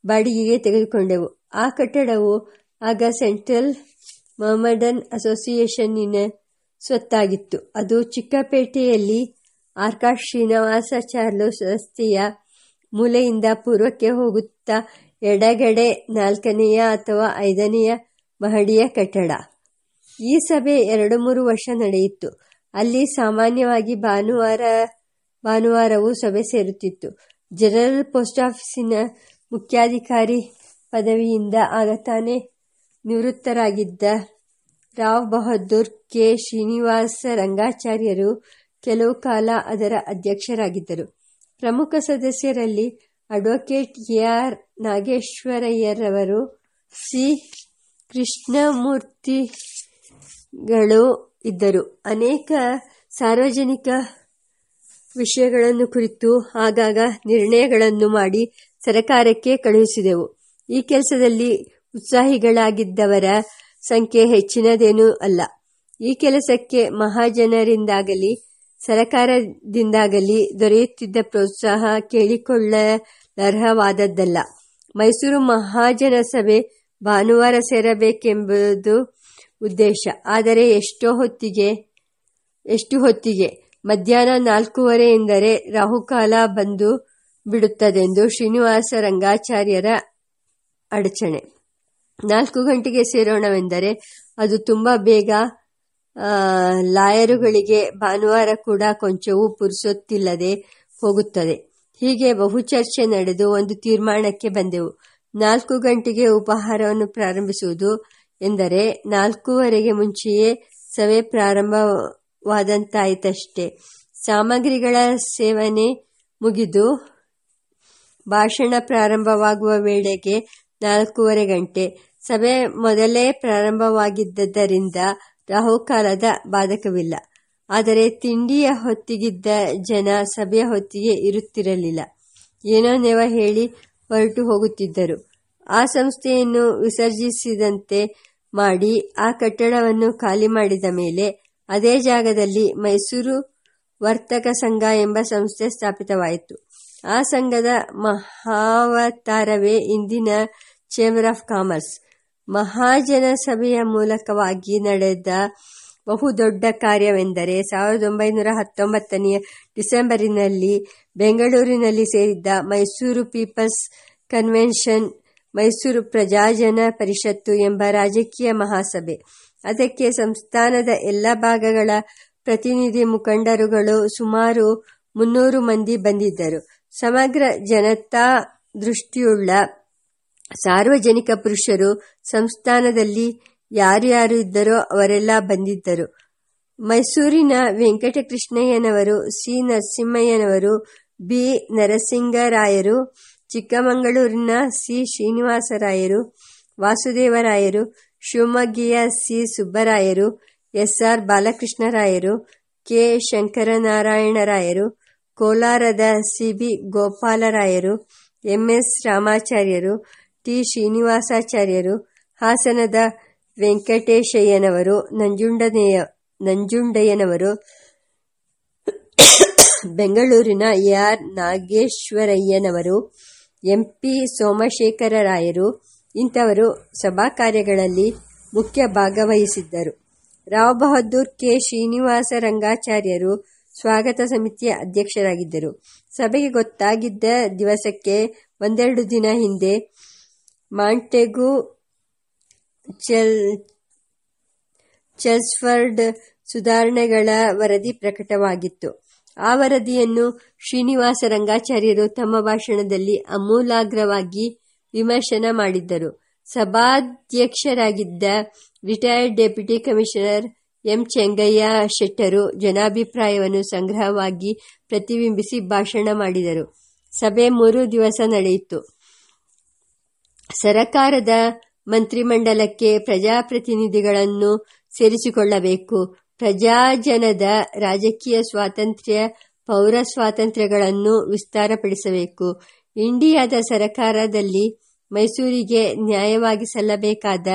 ಬಾಡಿಗೆಗೆ ತೆಗೆದುಕೊಂಡೆವು. ಆ ಕಟ್ಟಡವು ಆಗ ಸೆಂಟ್ರಲ್ ಮೊಹಮ್ಮಡನ್ ಅಸೋಸಿಯೇಷನ್ನಿನ ಸ್ವತ್ತಾಗಿತ್ತು. ಅದು ಚಿಕ್ಕಪೇಟೆಯಲ್ಲಿ ಆರ್ಕಾಶ್ ಶ್ರೀನಿವಾಸಾಚಾರ್ಯ ರಸ್ತೆಯ ಮೂಲೆಯಿಂದ ಪೂರ್ವಕ್ಕೆ ಹೋಗುತ್ತಾ ಎಡಗಡೆ ನಾಲ್ಕನೆಯ ಅಥವಾ ಐದನೆಯ ಮಹಡಿಯ ಕಟ್ಟಡ. ಈ ಸಭೆ ಎರಡು ಮೂರು ವರ್ಷ ನಡೆಯಿತು. ಅಲ್ಲಿ ಸಾಮಾನ್ಯವಾಗಿ ಭಾನುವಾರ, ಭಾನುವಾರವೂ ಸಭೆ ಸೇರುತ್ತಿತ್ತು. ಜನರಲ್ ಪೋಸ್ಟ್ ಆಫೀಸಿನ ಮುಖ್ಯಾಧಿಕಾರಿ ಪದವಿಯಿಂದ ಆಗತಾನೆ ನಿವೃತ್ತರಾಗಿದ್ದ ರಾವ್ ಬಹದ್ದೂರ್ ಕೆ. ಶ್ರೀನಿವಾಸ ರಂಗಾಚಾರ್ಯರು ಕೆಲವು ಕಾಲ ಅದರ ಅಧ್ಯಕ್ಷರಾಗಿದ್ದರು. ಪ್ರಮುಖ ಸದಸ್ಯರಲ್ಲಿ ಅಡ್ವೊಕೇಟ್ ಎ ಆರ್ ನಾಗೇಶ್ವರಯ್ಯರವರು, ಸಿ. ಕೃಷ್ಣಮೂರ್ತಿಗಳು ಇದ್ದರು. ಅನೇಕ ಸಾರ್ವಜನಿಕ ವಿಷಯಗಳನ್ನು ಕುರಿತು ಆಗಾಗ ನಿರ್ಣಯಗಳನ್ನು ಮಾಡಿ ಸರಕಾರಕ್ಕೆ ಕಳುಹಿಸಿದೆವು. ಈ ಕೆಲಸದಲ್ಲಿ ಉತ್ಸಾಹಿಗಳಾಗಿದ್ದವರ ಸಂಖ್ಯೆ ಹೆಚ್ಚಿನದೇನೂ ಅಲ್ಲ. ಈ ಕೆಲಸಕ್ಕೆ ಮಹಾಜನರಿಂದಾಗಲಿ ಸರಕಾರದಿಂದಾಗಲಿ ದೊರೆಯುತ್ತಿದ್ದ ಪ್ರೋತ್ಸಾಹ ಕೇಳಿಕೊಳ್ಳಲರ್ಹವಾದದ್ದಲ್ಲ. ಮೈಸೂರು ಮಹಾಜನ ಸಭೆ ಭಾನುವಾರ ಸೇರಬೇಕೆಂಬುದು ಉದ್ದೇಶ. ಆದರೆ ಎಷ್ಟೋ ಹೊತ್ತಿಗೆ, ಎಷ್ಟು ಹೊತ್ತಿಗೆ? ಮಧ್ಯಾಹ್ನ ನಾಲ್ಕೂವರೆ ಎಂದರೆ ರಾಹುಕಾಲ ಬಂದು ಬಿಡುತ್ತದೆಂದು ಶ್ರೀನಿವಾಸ ರಂಗಾಚಾರ್ಯರ ಅಡಚಣೆ. ನಾಲ್ಕು ಗಂಟೆಗೆ ಸೇರೋಣವೆಂದರೆ ಅದು ತುಂಬಾ ಬೇಗ ಲಾಯರುಗಳಿಗೆ ಭಾನುವಾರ ಕೂಡ ಕೊಂಚವೂ ಪುರುಸೊತ್ತಿಲ್ಲದೆ ಹೋಗುತ್ತದೆ. ಹೀಗೆ ಬಹುಚರ್ಚೆ ನಡೆದು ಒಂದು ತೀರ್ಮಾನಕ್ಕೆ ಬಂದೆವು. ನಾಲ್ಕು ಗಂಟೆಗೆ ಉಪಹಾರವನ್ನು ಪ್ರಾರಂಭಿಸುವುದು ಎಂದರೆ ನಾಲ್ಕೂವರೆಗೆ ಮುಂಚೆಯೇ ಸಭೆ ಪ್ರಾರಂಭವಾದಂತಾಯಿತಷ್ಟೇ. ಸಾಮಗ್ರಿಗಳ ಸೇವನೆ ಮುಗಿದು ಭಾಷಣ ಪ್ರಾರಂಭವಾಗುವ ವೇಳೆಗೆ ನಾಲ್ಕೂವರೆ ಗಂಟೆ. ಸಭೆ ಮೊದಲೇ ಪ್ರಾರಂಭವಾಗಿದ್ದರಿಂದ ರಾಹುಕಾಲದ ಬಾಧಕವಿಲ್ಲ. ಆದರೆ ತಿಂಡಿಯ ಹೊತ್ತಿಗಿದ್ದ ಜನ ಸಭೆಯ ಹೊತ್ತಿಗೆ ಇರುತ್ತಿರಲಿಲ್ಲ. ಏನೋ ನೆವ ಹೇಳಿ ಹೊರಟು ಹೋಗುತ್ತಿದ್ದರು. ಆ ಸಂಸ್ಥೆಯನ್ನು ವಿಸರ್ಜಿಸಿದಂತೆ ಮಾಡಿ ಆ ಕಟ್ಟಡವನ್ನು ಖಾಲಿ ಮಾಡಿದ ಮೇಲೆ ಅದೇ ಜಾಗದಲ್ಲಿ ಮೈಸೂರು ವರ್ತಕ ಸಂಘ ಎಂಬ ಸಂಸ್ಥೆ ಸ್ಥಾಪಿತವಾಯಿತು. ಆ ಸಂಘದ ಮಹಾವತಾರವೇ ಇಂದಿನ ಚೇಂಬರ್ ಆಫ್ ಕಾಮರ್ಸ್. ಮಹಾಜನ ಸಭೆಯ ಮೂಲಕವಾಗಿ ನಡೆದ ಬಹುದೊಡ್ಡ ಕಾರ್ಯವೆಂದರೆ ಸಾವಿರದ ಒಂಬೈನೂರ ಹತ್ತೊಂಬತ್ತನೆಯ ಡಿಸೆಂಬರಿನಲ್ಲಿ ಬೆಂಗಳೂರಿನಲ್ಲಿ ಸೇರಿದ್ದ ಮೈಸೂರು ಪೀಪಲ್ಸ್ ಕನ್ವೆನ್ಷನ್, ಮೈಸೂರು ಪ್ರಜಾಜನ ಪರಿಷತ್ತು ಎಂಬ ರಾಜಕೀಯ ಮಹಾಸಭೆ. ಅದಕ್ಕೆ ಸಂಸ್ಥಾನದ ಎಲ್ಲ ಭಾಗಗಳ ಪ್ರತಿನಿಧಿ ಮುಖಂಡರುಗಳು ಸುಮಾರು ಮುನ್ನೂರು ಮಂದಿ ಬಂದಿದ್ದರು. ಸಮಗ್ರ ಜನತಾ ದೃಷ್ಟಿಯುಳ್ಳ ಸಾರ್ವಜನಿಕ ಪುರುಷರು ಸಂಸ್ಥಾನದಲ್ಲಿ ಯಾರ್ಯಾರು ಇದ್ದರೋ ಅವರೆಲ್ಲ ಬಂದಿದ್ದರು. ಮೈಸೂರಿನ ವೆಂಕಟಕೃಷ್ಣಯ್ಯನವರು, ಸಿ. ನರಸಿಂಹಯ್ಯನವರು, ಬಿ. ನರಸಿಂಗರಾಯರು, ಚಿಕ್ಕಮಗಳೂರಿನ ಸಿ. ಶ್ರೀನಿವಾಸರಾಯರು, ವಾಸುದೇವರಾಯರು, ಶಿವಮೊಗ್ಗಿಯ ಸಿ. ಸುಬ್ಬರಾಯರು, ಎಸ್. ಆರ್. ಬಾಲಕೃಷ್ಣರಾಯರು, ಕೆ. ಶಂಕರನಾರಾಯಣರಾಯರು, ಕೋಲಾರದ ಸಿ. ಬಿ. ಗೋಪಾಲರಾಯರು, ಎಂ. ಎಸ್. ರಾಮಾಚಾರ್ಯರು ಟಿ. ಶ್ರೀನಿವಾಸಾಚಾರ್ಯರು, ಹಾಸನದ ವೆಂಕಟೇಶಯ್ಯನವರು, ನಂಜುಂಡನೆಯ, ನಂಜುಂಡಯ್ಯನವರು, ಬೆಂಗಳೂರಿನ ಎ ಆರ್ ನಾಗೇಶ್ವರಯ್ಯನವರು ಸೋಮಶೇಖರ ಸೋಮಶೇಖರರಾಯರು, ಇಂಥವರು ಸಭಾ ಕಾರ್ಯಗಳಲ್ಲಿ ಮುಖ್ಯ ಭಾಗವಹಿಸಿದ್ದರು. ರಾವ್ ಬಹದ್ದೂರ್ ಕೆ. ಶ್ರೀನಿವಾಸ ರಂಗಾಚಾರ್ಯರು ಸ್ವಾಗತ ಸಮಿತಿಯ ಅಧ್ಯಕ್ಷರಾಗಿದ್ದರು. ಸಭೆಗೆ ಗೊತ್ತಾಗಿದ್ದ ದಿವಸಕ್ಕೆ ಒಂದೆರಡು ದಿನ ಹಿಂದೆ ಮಾಂಟೆಗು ಚೆಲ್ಸ್ಫರ್ಡ್ ಸುಧಾರಣೆಗಳ ವರದಿ ಪ್ರಕಟವಾಗಿತ್ತು. ಆ ವರದಿಯನ್ನು ಶ್ರೀನಿವಾಸ ರಂಗಾಚಾರ್ಯರು ತಮ್ಮ ಭಾಷಣದಲ್ಲಿ ಅಮೂಲಾಗ್ರವಾಗಿ ವಿಮರ್ಶನ ಮಾಡಿದ್ದರು. ಸಭಾಧ್ಯಕ್ಷರಾಗಿದ್ದ retired deputy commissioner M Chengaiah ಶೆಟ್ಟರು ಜನಾಭಿಪ್ರಾಯವನ್ನು ಸಂಗ್ರಹವಾಗಿ ಪ್ರತಿಬಿಂಬಿಸಿ ಭಾಷಣ ಮಾಡಿದರು. ಸಭೆ ಮೂರು ದಿವಸ ನಡೆಯಿತು. ಸರಕಾರದ ಮಂತ್ರಿಮಂಡಲಕ್ಕೆ ಪ್ರಜಾಪ್ರತಿನಿಧಿಗಳನ್ನು ಸೇರಿಸಿಕೊಳ್ಳಬೇಕು. ಪ್ರಜಾಜನದ ರಾಜಕೀಯ ಸ್ವಾತಂತ್ರ್ಯ, ಪೌರ ಸ್ವಾತಂತ್ರ್ಯಗಳನ್ನು ವಿಸ್ತಾರಪಡಿಸಬೇಕು. ಇಂಡಿಯಾದ ಸರಕಾರದಲ್ಲಿ ಮೈಸೂರಿಗೆ ನ್ಯಾಯವಾಗಿ ಸಲ್ಲಬೇಕಾದ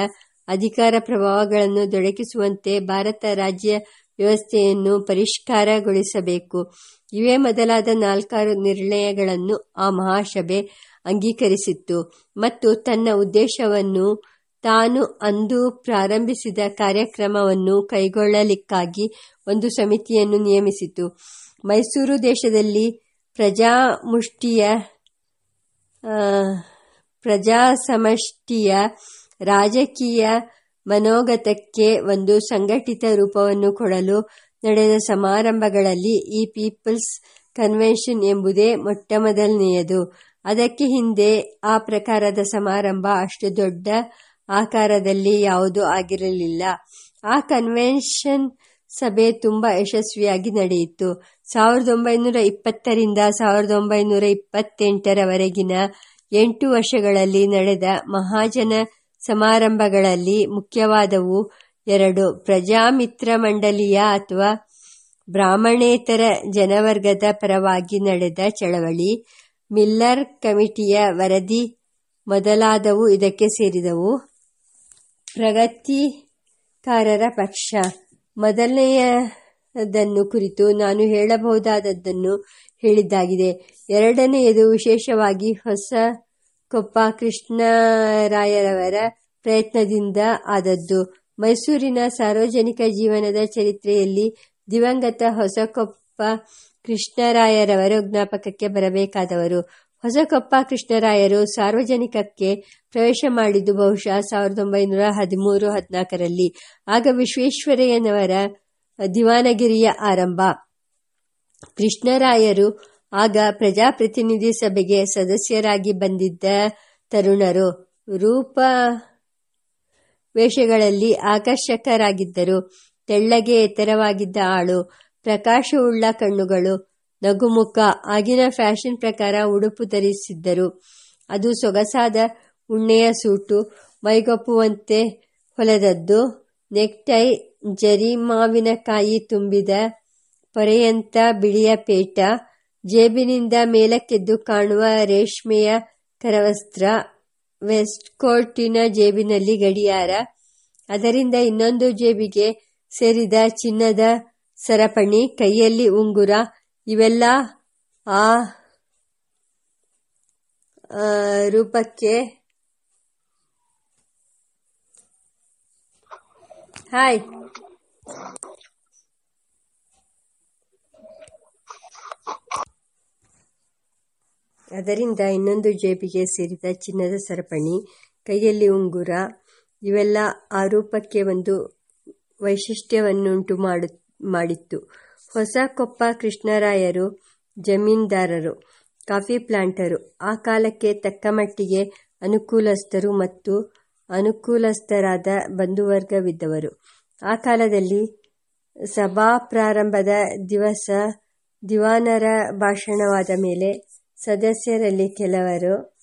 ಅಧಿಕಾರ ಪ್ರಭಾವಗಳನ್ನು ದೊರಕಿಸುವಂತೆ ಭಾರತ ರಾಜ್ಯ ವ್ಯವಸ್ಥೆಯನ್ನು ಪರಿಷ್ಕಾರಗೊಳಿಸಬೇಕು. ಇವೇ ಮೊದಲಾದ ನಾಲ್ಕಾರು ನಿರ್ಣಯಗಳನ್ನು ಆ ಮಹಾಸಭೆ ಅಂಗೀಕರಿಸಿತ್ತು ಮತ್ತು ತನ್ನ ಉದ್ದೇಶವನ್ನು ತಾನು ಅಂದು ಪ್ರಾರಂಭಿಸಿದ ಕಾರ್ಯಕ್ರಮವನ್ನು ಕೈಗೊಳ್ಳಲಿಕ್ಕಾಗಿ ಒಂದು ಸಮಿತಿಯನ್ನು ನಿಯಮಿಸಿತು. ಮೈಸೂರು ದೇಶದಲ್ಲಿ ಪ್ರಜಾಮುಷ್ಟಿಯ ಪ್ರಜಾಸಮಷ್ಟಿಯ ರಾಜಕೀಯ ಮನೋಗತಕ್ಕೆ ಒಂದು ಸಂಘಟಿತ ರೂಪವನ್ನು ಕೊಡಲು ನಡೆದ ಸಮಾರಂಭಗಳಲ್ಲಿ ಈ ಪೀಪಲ್ಸ್ ಕನ್ವೆನ್ಷನ್ ಎಂಬುದೇ ಮೊಟ್ಟಮೊದಲನೆಯದು. ಅದಕ್ಕೆ ಹಿಂದೆ ಆ ಪ್ರಕಾರದ ಸಮಾರಂಭ ಅಷ್ಟು ದೊಡ್ಡ ಆಕಾರದಲ್ಲಿ ಯಾವುದೂ ಆಗಿರಲಿಲ್ಲ. ಆ ಕನ್ವೆನ್ಷನ್ ಸಭೆ ತುಂಬಾ ಯಶಸ್ವಿಯಾಗಿ ನಡೆಯಿತು. ಸಾವಿರದ ಒಂಬೈನೂರ ಇಪ್ಪತ್ತರಿಂದ ಸಾವಿರದ ಒಂಬೈನೂರ ಇಪ್ಪತ್ತೆಂಟರವರೆಗಿನ ಎಂಟು ವರ್ಷಗಳಲ್ಲಿ ನಡೆದ ಮಹಾಜನ ಸಮಾರಂಭಗಳಲ್ಲಿ ಮುಖ್ಯವಾದವು ಎರಡು, ಪ್ರಜಾಮಿತ್ರ ಮಂಡಲಿಯ ಅಥವಾ ಬ್ರಾಹ್ಮಣೇತರ ಜನವರ್ಗದ ಪರವಾಗಿ ನಡೆದ ಚಳವಳಿ. ಮಿಲ್ಲರ್ ಕಮಿಟಿಯ ವರದಿ ಮೊದಲಾದವು ಇದಕ್ಕೆ ಸೇರಿದವು. ಪ್ರಗತಿಕಾರರ ಪಕ್ಷ. ಮೊದಲನೆಯದನ್ನು ಕುರಿತು ನಾನು ಹೇಳಬಹುದಾದದ್ದನ್ನು ಹೇಳಿದ್ದಾಗಿದೆ. ಎರಡನೆಯದು ವಿಶೇಷವಾಗಿ ಹೊಸ ಕೊಪ್ಪ ಕೃಷ್ಣರಾಯರವರ ಪ್ರಯತ್ನದಿಂದ ಆದದ್ದು. ಮೈಸೂರಿನ ಸಾರ್ವಜನಿಕ ಜೀವನದ ಚರಿತ್ರೆಯಲ್ಲಿ ದಿವಂಗತ ಹೊಸಕೊಪ್ಪ ಕೃಷ್ಣರಾಯರವರು ಜ್ಞಾಪಕಕ್ಕೆ ಬರಬೇಕಾದವರು. ಹೊಸಕೊಪ್ಪ ಕೃಷ್ಣರಾಯರು ಸಾರ್ವಜನಿಕಕ್ಕೆ ಪ್ರವೇಶ ಮಾಡಿದ್ದು ಬಹುಶಃ ಸಾವಿರದ ಒಂಬೈನೂರ ಹದಿಮೂರು ಹದಿನಾಲ್ಕರಲ್ಲಿ. ಆಗ ವಿಶ್ವೇಶ್ವರಯ್ಯನವರ ದಿವಾನಗಿರಿಯ ಆರಂಭ. ಕೃಷ್ಣರಾಯರು ಆಗ ಪ್ರಜಾಪ್ರತಿನಿಧಿ ಸಭೆಗೆ ಸದಸ್ಯರಾಗಿ ಬಂದಿದ್ದ ತರುಣರು. ರೂಪ ವೇಷಗಳಲ್ಲಿ ಆಕರ್ಷಕರಾಗಿದ್ದರು. ತೆಳ್ಳಗೆ ಎತ್ತರವಾಗಿದ್ದ ಆಳು. ಪ್ರಕಾಶವುಳ್ಳ ಕಣ್ಣುಗಳು, ನಗುಮುಖ, ಆಗಿನ ಫ್ಯಾಷನ್ ಪ್ರಕಾರ ಉಡುಪು ಧರಿಸಿದ್ದರು. ಅದು ಸೊಗಸಾದ ಉಣ್ಣೆಯ ಸೂಟು, ಮೈಗೊಪ್ಪುವಂತೆ ಹೊಲದದ್ದು. ನೆಕ್ಟೈ ಜರಿ ಮಾವಿನಕಾಯಿ ತುಂಬಿದ ಪೊರೆಯಂತ ಬಿಳಿಯ ಪೇಟ, ಜೇಬಿನಿಂದ ಮೇಲಕ್ಕೆದ್ದು ಕಾಣುವ ರೇಷ್ಮೆಯ ಕರವಸ್ತ್ರ ವೆಸ್ಟ್ ಕೋರ್ಟಿನ ಜೇಬಿನಲ್ಲಿ ಗಡಿಯಾರ. ಅದರಿಂದ ಇನ್ನೊಂದು ಜೇಬಿಗೆ ಸೇರಿದ ಚಿನ್ನದ ಸರಪಣಿ, ಕೈಯಲ್ಲಿ ಉಂಗುರ, ಇವೆಲ್ಲ ಆ ರೂಪಕ್ಕೆ ಹಾಯ್. ಅದರಿಂದ ಇನ್ನೊಂದು ಜೇಬಿಗೆ ಸೇರಿದ ಚಿನ್ನದ ಸರಪಣಿ, ಕೈಯಲ್ಲಿ ಉಂಗುರ, ಇವೆಲ್ಲ ಆ ರೂಪಕ್ಕೆ ಒಂದು ವೈಶಿಷ್ಟ್ಯವನ್ನುಂಟು ಮಾಡು ಮಾಡಿತ್ತು. ಹೊಸ ಕೊಪ್ಪ ಕೃಷ್ಣರಾಯರು, ಜಮೀನ್ದಾರರು, ಕಾಫಿ ಪ್ಲಾಂಟರು, ಆ ಕಾಲಕ್ಕೆ ತಕ್ಕ ಮಟ್ಟಿಗೆ ಅನುಕೂಲಸ್ಥರು ಮತ್ತು ಅನುಕೂಲಸ್ಥರಾದ ಬಂಧುವರ್ಗವಿದ್ದವರು. ಆ ಕಾಲದಲ್ಲಿ ಸಭಾ ಪ್ರಾರಂಭದ ದಿವಸ ದಿವಾನರ ಭಾಷಣವಾದ ಮೇಲೆ ಸದಸ್ಯರಲ್ಲಿ ಕೆಲವರು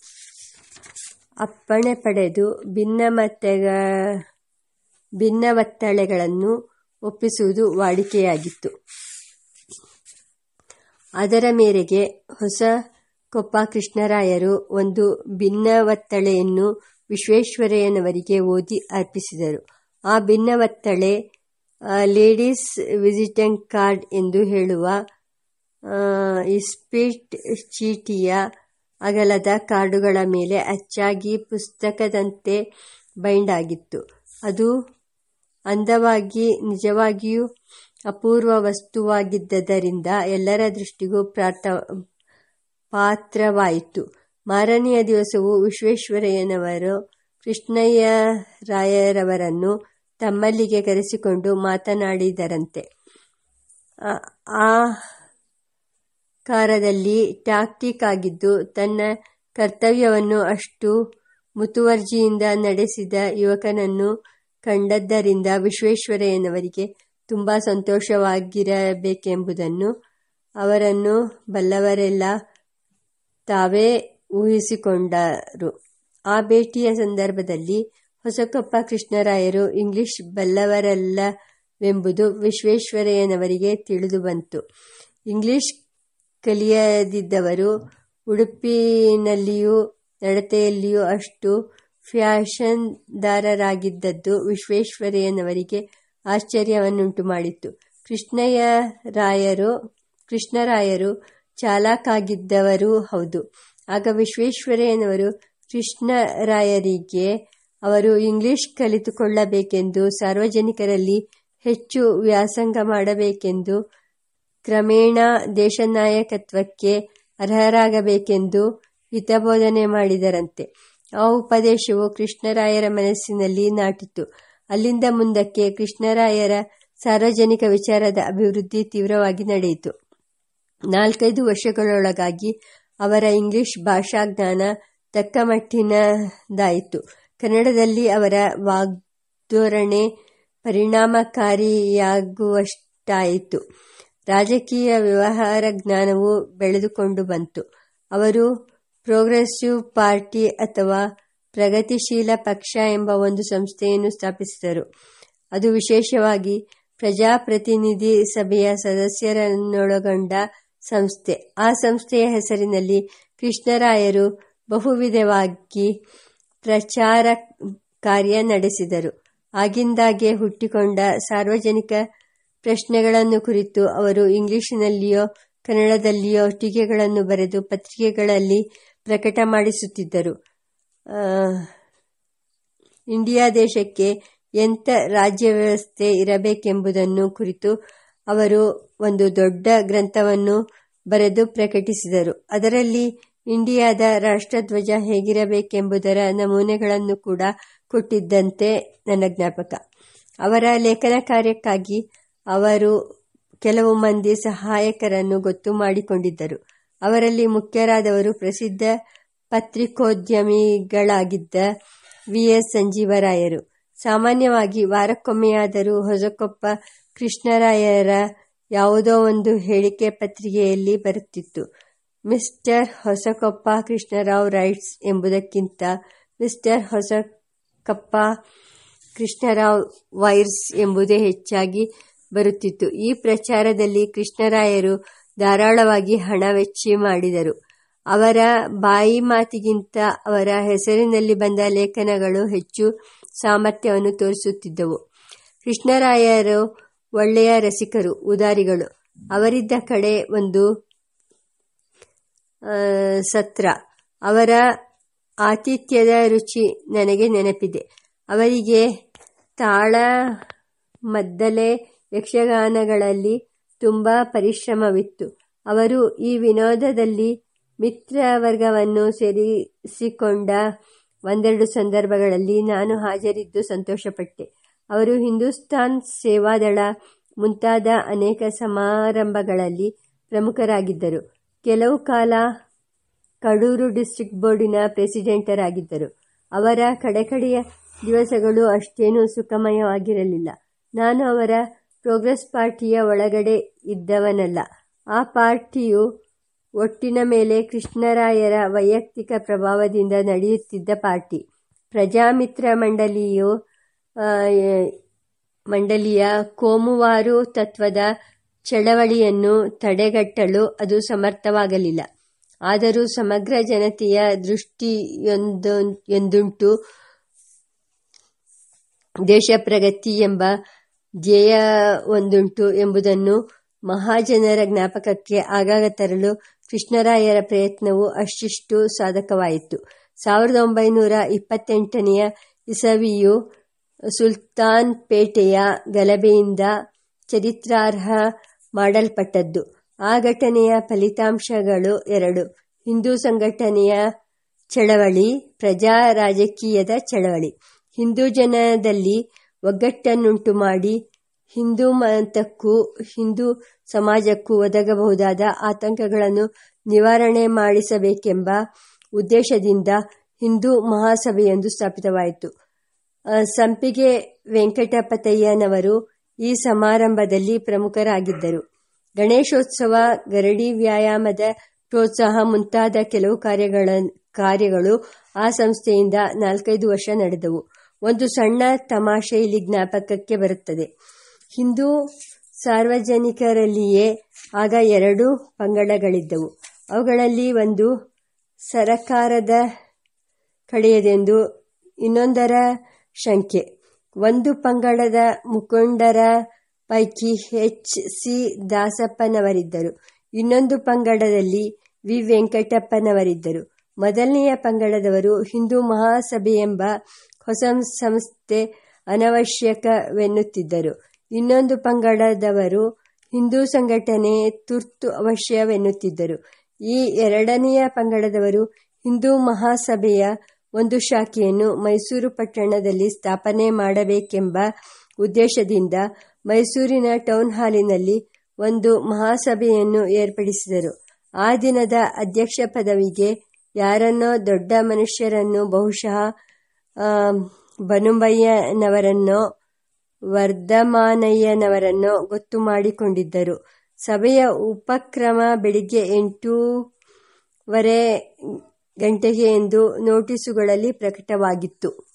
ಅಪ್ಪಣೆ ಪಡೆದು ಭಿನ್ನಮತ್ತೆಗ ಭಿನ್ನವತ್ತಳೆಗಳನ್ನು ಒಪ್ಪಿಸುವುದು ವಾಡಿಕೆಯಾಗಿತ್ತು. ಅದರ ಮೇರೆಗೆ ಹೊಸ ಕೊಪ್ಪ ಕೃಷ್ಣರಾಯರು ಒಂದು ಭಿನ್ನವತ್ತಳೆಯನ್ನು ವಿಶ್ವೇಶ್ವರಯ್ಯನವರಿಗೆ ಓದಿ ಅರ್ಪಿಸಿದರು. ಆ ಭಿನ್ನವತ್ತಳೆ ಲೇಡೀಸ್ ವಿಸಿಟಿಂಗ್ ಕಾರ್ಡ್ ಎಂದು ಹೇಳುವ ಇಸ್ಪೀಟ್ ಚೀಟಿಯ ಅಗಲದ ಕಾರ್ಡುಗಳ ಮೇಲೆ ಅಚ್ಚಾಗಿ ಪುಸ್ತಕದಂತೆ ಬೈಂಡ್ ಆಗಿತ್ತು. ಅದು ಅಂದವಾಗಿ ನಿಜವಾಗಿಯೂ ಅಪೂರ್ವ ವಸ್ತುವಾಗಿದ್ದರಿಂದ ಎಲ್ಲರ ದೃಷ್ಟಿಗೂ ಪ್ರಾರ್ಥ, ಪಾತ್ರವಾಯಿತು. ಮಾರನೆಯ ದಿವಸವು ವಿಶ್ವೇಶ್ವರಯ್ಯನವರು ಕೃಷ್ಣಯ್ಯರಾಯರವರನ್ನು ತಮ್ಮಲ್ಲಿಗೆ ಕರೆಸಿಕೊಂಡು ಮಾತನಾಡಿದರಂತೆ. ಆ ಕಾರದಲ್ಲಿ ಟಾಕ್ಟಿಕ್ ಆಗಿದ್ದು ತನ್ನ ಕರ್ತವ್ಯವನ್ನು ಅಷ್ಟು ಮುತುವರ್ಜಿಯಿಂದ ನಡೆಸಿದ ಯುವಕನನ್ನು ಕಂಡದ್ದರಿಂದ ವಿಶ್ವೇಶ್ವರಯ್ಯನವರಿಗೆ ತುಂಬ ಸಂತೋಷವಾಗಿರಬೇಕೆಂಬುದನ್ನು ಅವರನ್ನು ಬಲ್ಲವರೆಲ್ಲ ತಾವೇ ಊಹಿಸಿಕೊಂಡರು. ಆ ಭೇಟಿಯ ಸಂದರ್ಭದಲ್ಲಿ ಹೊಸಕೊಪ್ಪ ಕೃಷ್ಣರಾಯರು ಇಂಗ್ಲಿಷ್ ಬಲ್ಲವರಲ್ಲವೆಂಬುದು ವಿಶ್ವೇಶ್ವರಯ್ಯನವರಿಗೆ ತಿಳಿದು ಬಂತು. ಇಂಗ್ಲಿಷ್ ಕಲಿಯದಿದ್ದವರು ಉಡುಪಿನಲ್ಲಿಯೂ, ನಡತೆಯಲ್ಲಿಯೂ ಅಷ್ಟು ಫ್ಯಾಷನ್ದಾರರಾಗಿದ್ದದ್ದು ವಿಶ್ವೇಶ್ವರಯ್ಯನವರಿಗೆ ಆಶ್ಚರ್ಯವನ್ನುಂಟು ಮಾಡಿತ್ತು ಕೃಷ್ಣಯ್ಯರಾಯರು, ಕೃಷ್ಣರಾಯರು ಚಾಲಕಾಗಿದ್ದವರು ಹೌದು. ಆಗ ವಿಶ್ವೇಶ್ವರಯ್ಯನವರು ಕೃಷ್ಣರಾಯರಿಗೆ ಅವರು ಇಂಗ್ಲಿಷ್ ಕಲಿತುಕೊಳ್ಳಬೇಕೆಂದು, ಸಾರ್ವಜನಿಕರಲ್ಲಿ ಹೆಚ್ಚು ವ್ಯಾಸಂಗ ಮಾಡಬೇಕೆಂದು, ಕ್ರಮೇಣ ದೇಶನಾಯಕತ್ವಕ್ಕೆ ಅರ್ಹರಾಗಬೇಕೆಂದು ಹಿತಬೋಧನೆ ಮಾಡಿದರಂತೆ. ಆ ಉಪದೇಶವು ಕೃಷ್ಣರಾಯರ ಮನಸ್ಸಿನಲ್ಲಿ ನಾಟಿತು. ಅಲ್ಲಿಂದ ಮುಂದಕ್ಕೆ ಕೃಷ್ಣರಾಯರ ಸಾರ್ವಜನಿಕ ವಿಚಾರದ ಅಭಿವೃದ್ಧಿ ತೀವ್ರವಾಗಿ ನಡೆಯಿತು. ನಾಲ್ಕೈದು ವರ್ಷಗಳೊಳಗಾಗಿ ಅವರ ಇಂಗ್ಲಿಷ್ ಭಾಷಾ ಜ್ಞಾನ ತಕ್ಕಮಟ್ಟಿನದಾಯಿತು. ಕನ್ನಡದಲ್ಲಿ ಅವರ ವಾಗ್ಧೋರಣೆ ಪರಿಣಾಮಕಾರಿಯಾಗುವಷ್ಟಾಯಿತು. ರಾಜಕೀಯ ವ್ಯವಹಾರ ಜ್ಞಾನವು ಬೆಳೆದುಕೊಂಡು ಬಂತು. ಅವರು ಪ್ರೋಗ್ರೆಸಿವ್ ಪಾರ್ಟಿ ಅಥವಾ ಪ್ರಗತಿಶೀಲ ಪಕ್ಷ ಎಂಬ ಒಂದು ಸಂಸ್ಥೆಯನ್ನು ಸ್ಥಾಪಿಸಿದರು. ಅದು ವಿಶೇಷವಾಗಿ ಪ್ರಜಾಪ್ರತಿನಿಧಿ ಸಭೆಯ ಸದಸ್ಯರನ್ನೊಳಗೊಂಡ ಸಂಸ್ಥೆ. ಆ ಸಂಸ್ಥೆಯ ಹೆಸರಿನಲ್ಲಿ ಕೃಷ್ಣರಾಯರು ಬಹುವಿಧವಾಗಿ ಪ್ರಚಾರ ಕಾರ್ಯ ನಡೆಸಿದರು. ಆಗಿಂದಾಗೆ ಹುಟ್ಟಿಕೊಂಡ ಸಾರ್ವಜನಿಕ ಪ್ರಶ್ನೆಗಳನ್ನು ಕುರಿತು ಅವರು ಇಂಗ್ಲಿಶಿನಲ್ಲಿಯೋ ಕನ್ನಡದಲ್ಲಿಯೋ ಟೀಕೆಗಳನ್ನು ಬರೆದು ಪತ್ರಿಕೆಗಳಲ್ಲಿ ಪ್ರಕಟ ಮಾಡಿಸುತ್ತಿದ್ದರು. ಇಂಡಿಯಾ ದೇಶಕ್ಕೆ ಎಂಥ ರಾಜ್ಯ ವ್ಯವಸ್ಥೆ ಇರಬೇಕೆಂಬುದನ್ನು ಕುರಿತು ಅವರು ಒಂದು ದೊಡ್ಡ ಗ್ರಂಥವನ್ನು ಬರೆದು ಪ್ರಕಟಿಸಿದರು. ಅದರಲ್ಲಿ ಇಂಡಿಯಾದ ರಾಷ್ಟ್ರಧ್ವಜ ಹೇಗಿರಬೇಕೆಂಬುದರ ನಮೂನೆಗಳನ್ನು ಕೂಡ ಕೊಟ್ಟಿದ್ದಂತೆ ನನ್ನ ಜ್ಞಾಪಕ. ಅವರ ಲೇಖನ ಕಾರ್ಯಕ್ಕಾಗಿ ಅವರು ಕೆಲವು ಮಂದಿ ಸಹಾಯಕರನ್ನು ಗೊತ್ತು ಮಾಡಿಕೊಂಡಿದ್ದರು. ಅವರಲ್ಲಿ ಮುಖ್ಯರಾದವರು ಪ್ರಸಿದ್ಧ ಪತ್ರಿಕೋದ್ಯಮಿಗಳಾಗಿದ್ದ ವಿ ಎಸ್ ಸಂಜೀವರಾಯರು. ಸಾಮಾನ್ಯವಾಗಿ ವಾರಕ್ಕೊಮ್ಮೆಯಾದರೂ ಹೊಸಕೊಪ್ಪ ಕೃಷ್ಣರಾಯರ ಯಾವುದೋ ಒಂದು ಹೇಳಿಕೆ ಪತ್ರಿಕೆಯಲ್ಲಿ ಬರುತ್ತಿತ್ತು. ಮಿಸ್ಟರ್ ಹೊಸಕೊಪ್ಪ ಕೃಷ್ಣರಾವ್ ರೈಟ್ಸ್ ಎಂಬುದಕ್ಕಿಂತ ಮಿಸ್ಟರ್ ಹೊಸಕಪ್ಪ ಕೃಷ್ಣರಾವ್ ವೈರ್ಸ್ ಎಂಬುದೇ ಹೆಚ್ಚಾಗಿ ಬರುತ್ತಿತ್ತು. ಈ ಪ್ರಚಾರದಲ್ಲಿ ಕೃಷ್ಣರಾಯರು ಧಾರಾಳವಾಗಿ ಹಣ ವೆಚ್ಚಿ ಮಾಡಿದರು. ಅವರ ಬಾಯಿ ಮಾತಿಗಿಂತ ಅವರ ಹೆಸರಿನಲ್ಲಿ ಬಂದ ಲೇಖನಗಳು ಹೆಚ್ಚು ಸಾಮರ್ಥ್ಯವನ್ನು ತೋರಿಸುತ್ತಿದ್ದವು. ಕೃಷ್ಣರಾಯರು ಒಳ್ಳೆಯ ರಸಿಕರು, ಉದಾರಿಗಳು. ಅವರಿದ್ದ ಕಡೆ ಒಂದು ಸತ್ರ. ಅವರ ಆತಿಥ್ಯದ ರುಚಿ ನನಗೆ ನೆನಪಿದೆ. ಅವರಿಗೆ ತಾಳ ಮದ್ದಲೆ ಯಕ್ಷಗಾನಗಳಲ್ಲಿ ತುಂಬ ಪರಿಶ್ರಮವಿತ್ತು. ಅವರು ಈ ವಿನೋದದಲ್ಲಿ ಮಿತ್ರವರ್ಗವನ್ನು ಸೇರಿಸಿಕೊಂಡ ಒಂದೆರಡು ಸಂದರ್ಭಗಳಲ್ಲಿ ನಾನು ಹಾಜರಿದ್ದು ಸಂತೋಷಪಟ್ಟೆ. ಅವರು ಹಿಂದೂಸ್ತಾನ್ ಸೇವಾದಳ ಮುಂತಾದ ಅನೇಕ ಸಮಾರಂಭಗಳಲ್ಲಿ ಪ್ರಮುಖರಾಗಿದ್ದರು. ಕೆಲವು ಕಾಲ ಕಡೂರು ಡಿಸ್ಟ್ರಿಕ್ಟ್ ಬೋರ್ಡಿನ ಪ್ರೆಸಿಡೆಂಟರಾಗಿದ್ದರು. ಅವರ ಕಡೆಕಡೆಯ ದಿವಸಗಳು ಅಷ್ಟೇನೂ ಸುಖಮಯವಾಗಿರಲಿಲ್ಲ. ನಾನು ಅವರ ಪ್ರೋಗ್ರೆಸ್ ಪಾರ್ಟಿಯ ಒಳಗಡೆ ಇದ್ದವನಲ್ಲ. ಆ ಪಾರ್ಟಿಯು ಒಟ್ಟಿನ ಮೇಲೆ ಕೃಷ್ಣರಾಯರ ವೈಯಕ್ತಿಕ ಪ್ರಭಾವದಿಂದ ನಡೆಯುತ್ತಿದ್ದ ಪಾರ್ಟಿ. ಪ್ರಜಾಮಿತ್ರ ಮಂಡಳಿಯು ಮಂಡಳಿಯ ಕೋಮುವಾರು ತತ್ವದ ಚಳವಳಿಯನ್ನು ತಡೆಗಟ್ಟಲು ಅದು ಸಮರ್ಥವಾಗಲಿಲ್ಲ. ಆದರೂ ಸಮಗ್ರ ಜನತೆಯ ದೃಷ್ಟಿಯೊಂದುಂಟು ದೇಶ ಪ್ರಗತಿ ಎಂಬ ಧ್ಯೇಯ ಒಂದುಂಟು ಎಂಬುದನ್ನು ಮಹಾಜನರ ಜ್ಞಾಪಕಕ್ಕೆ ಆಗಾಗ ತರಲು ಕೃಷ್ಣರಾಯರ ಪ್ರಯತ್ನವು ಅಷ್ಟಿಷ್ಟು ಸಾಧಕವಾಯಿತು. ಸಾವಿರದ ಒಂಬೈನೂರ ಇಪ್ಪತ್ತೆಂಟನೆಯ ಇಸವಿಯು ಸುಲ್ತಾನ್ ಪೇಟೆಯ ಗಲಭೆಯಿಂದ ಚರಿತ್ರಾರ್ಹ ಮಾಡಲ್ಪಟ್ಟದ್ದು. ಆ ಘಟನೆಯ ಫಲಿತಾಂಶಗಳು ಎರಡು. ಹಿಂದೂ ಸಂಘಟನೆಯ ಚಳವಳಿ, ಪ್ರಜಾ ರಾಜಕೀಯದ ಚಳವಳಿ. ಹಿಂದೂ ಜನದಲ್ಲಿ ಒಗ್ಗಟ್ಟನ್ನುಂಟು ಮಾಡಿ ಹಿಂದೂ ಮತಕ್ಕೂ, ಹಿಂದೂ ಸಮಾಜಕ್ಕೂ ಒದಗಬಹುದಾದ ಆತಂಕಗಳನ್ನು ನಿವಾರಣೆ ಮಾಡಿಸಬೇಕೆಂಬ ಉದ್ದೇಶದಿಂದ ಹಿಂದೂ ಮಹಾಸಭೆಯೊಂದು ಸ್ಥಾಪಿತವಾಯಿತು. ಸಂಪಿಗೆ ವೆಂಕಟಪತಯ್ಯನವರು ಈ ಸಮಾರಂಭದಲ್ಲಿ ಪ್ರಮುಖರಾಗಿದ್ದರು. ಗಣೇಶೋತ್ಸವ, ಗರಡಿ ವ್ಯಾಯಾಮದ ಪ್ರೋತ್ಸಾಹ ಮುಂತಾದ ಕೆಲವು ಕಾರ್ಯಗಳ ಕಾರ್ಯಗಳು ಆ ಸಂಸ್ಥೆಯಿಂದ ನಾಲ್ಕೈದು ವರ್ಷ ನಡೆದವು. ಒಂದು ಸಣ್ಣ ತಮಾಷೆ ಇಲ್ಲಿ ಜ್ಞಾಪಕಕ್ಕೆ ಬರುತ್ತದೆ. ಹಿಂದೂ ಸಾರ್ವಜನಿಕರಲ್ಲಿಯೇ ಆಗ ಎರಡು ಪಂಗಡಗಳಿದ್ದವು. ಅವುಗಳಲ್ಲಿ ಒಂದು ಸರಕಾರದ ಕಡೆಯದೆಂದು ಇನ್ನೊಂದರ ಶಂಕೆ. ಒಂದು ಪಂಗಡದ ಮುಖಂಡರ ಪೈಕಿ ಎಚ್. ಸಿ. ದಾಸಪ್ಪನವರಿದ್ದರು. ಇನ್ನೊಂದು ಪಂಗಡದಲ್ಲಿ ವಿ. ವೆಂಕಟಪ್ಪನವರಿದ್ದರು. ಮೊದಲನೆಯ ಪಂಗಡದವರು ಹಿಂದೂ ಮಹಾಸಭೆಯೆಂಬ ಹೊಸ ಸಂಸ್ಥೆ ಅನವಶ್ಯಕವೆನ್ನುತ್ತಿದ್ದರು. ಇನ್ನೊಂದು ಪಂಗಡದವರು ಹಿಂದೂ ಸಂಘಟನೆ ತುರ್ತು ಅವಶ್ಯವೆನ್ನುತ್ತಿದ್ದರು. ಈ ಎರಡನೆಯ ಪಂಗಡದವರು ಹಿಂದೂ ಮಹಾಸಭೆಯ ಒಂದು ಶಾಖೆಯನ್ನು ಮೈಸೂರು ಪಟ್ಟಣದಲ್ಲಿ ಸ್ಥಾಪನೆ ಮಾಡಬೇಕೆಂಬ ಉದ್ದೇಶದಿಂದ ಮೈಸೂರಿನ ಟೌನ್ ಹಾಲಿನಲ್ಲಿ ಒಂದು ಮಹಾಸಭೆಯನ್ನು ಏರ್ಪಡಿಸಿದರು. ಆ ದಿನದ ಅಧ್ಯಕ್ಷ ಪದವಿಗೆ ಯಾರನ್ನೋ ದೊಡ್ಡ ಮನುಷ್ಯರನ್ನು ಬಹುಶಃ ಬನುಬಯ್ಯನವರನ್ನೋ, ವರ್ಧಮಾನಯ್ಯನವರನ್ನೋ ಗೊತ್ತು ಮಾಡಿಕೊಂಡಿದ್ದರು. ಸಭೆಯ ಉಪಕ್ರಮ ಬೆಳಿಗ್ಗೆ ಎಂಟೂವರೆ ಗಂಟೆಗೆ ಎಂದು ನೋಟಿಸುಗಳಲ್ಲಿ ಪ್ರಕಟವಾಗಿತ್ತು.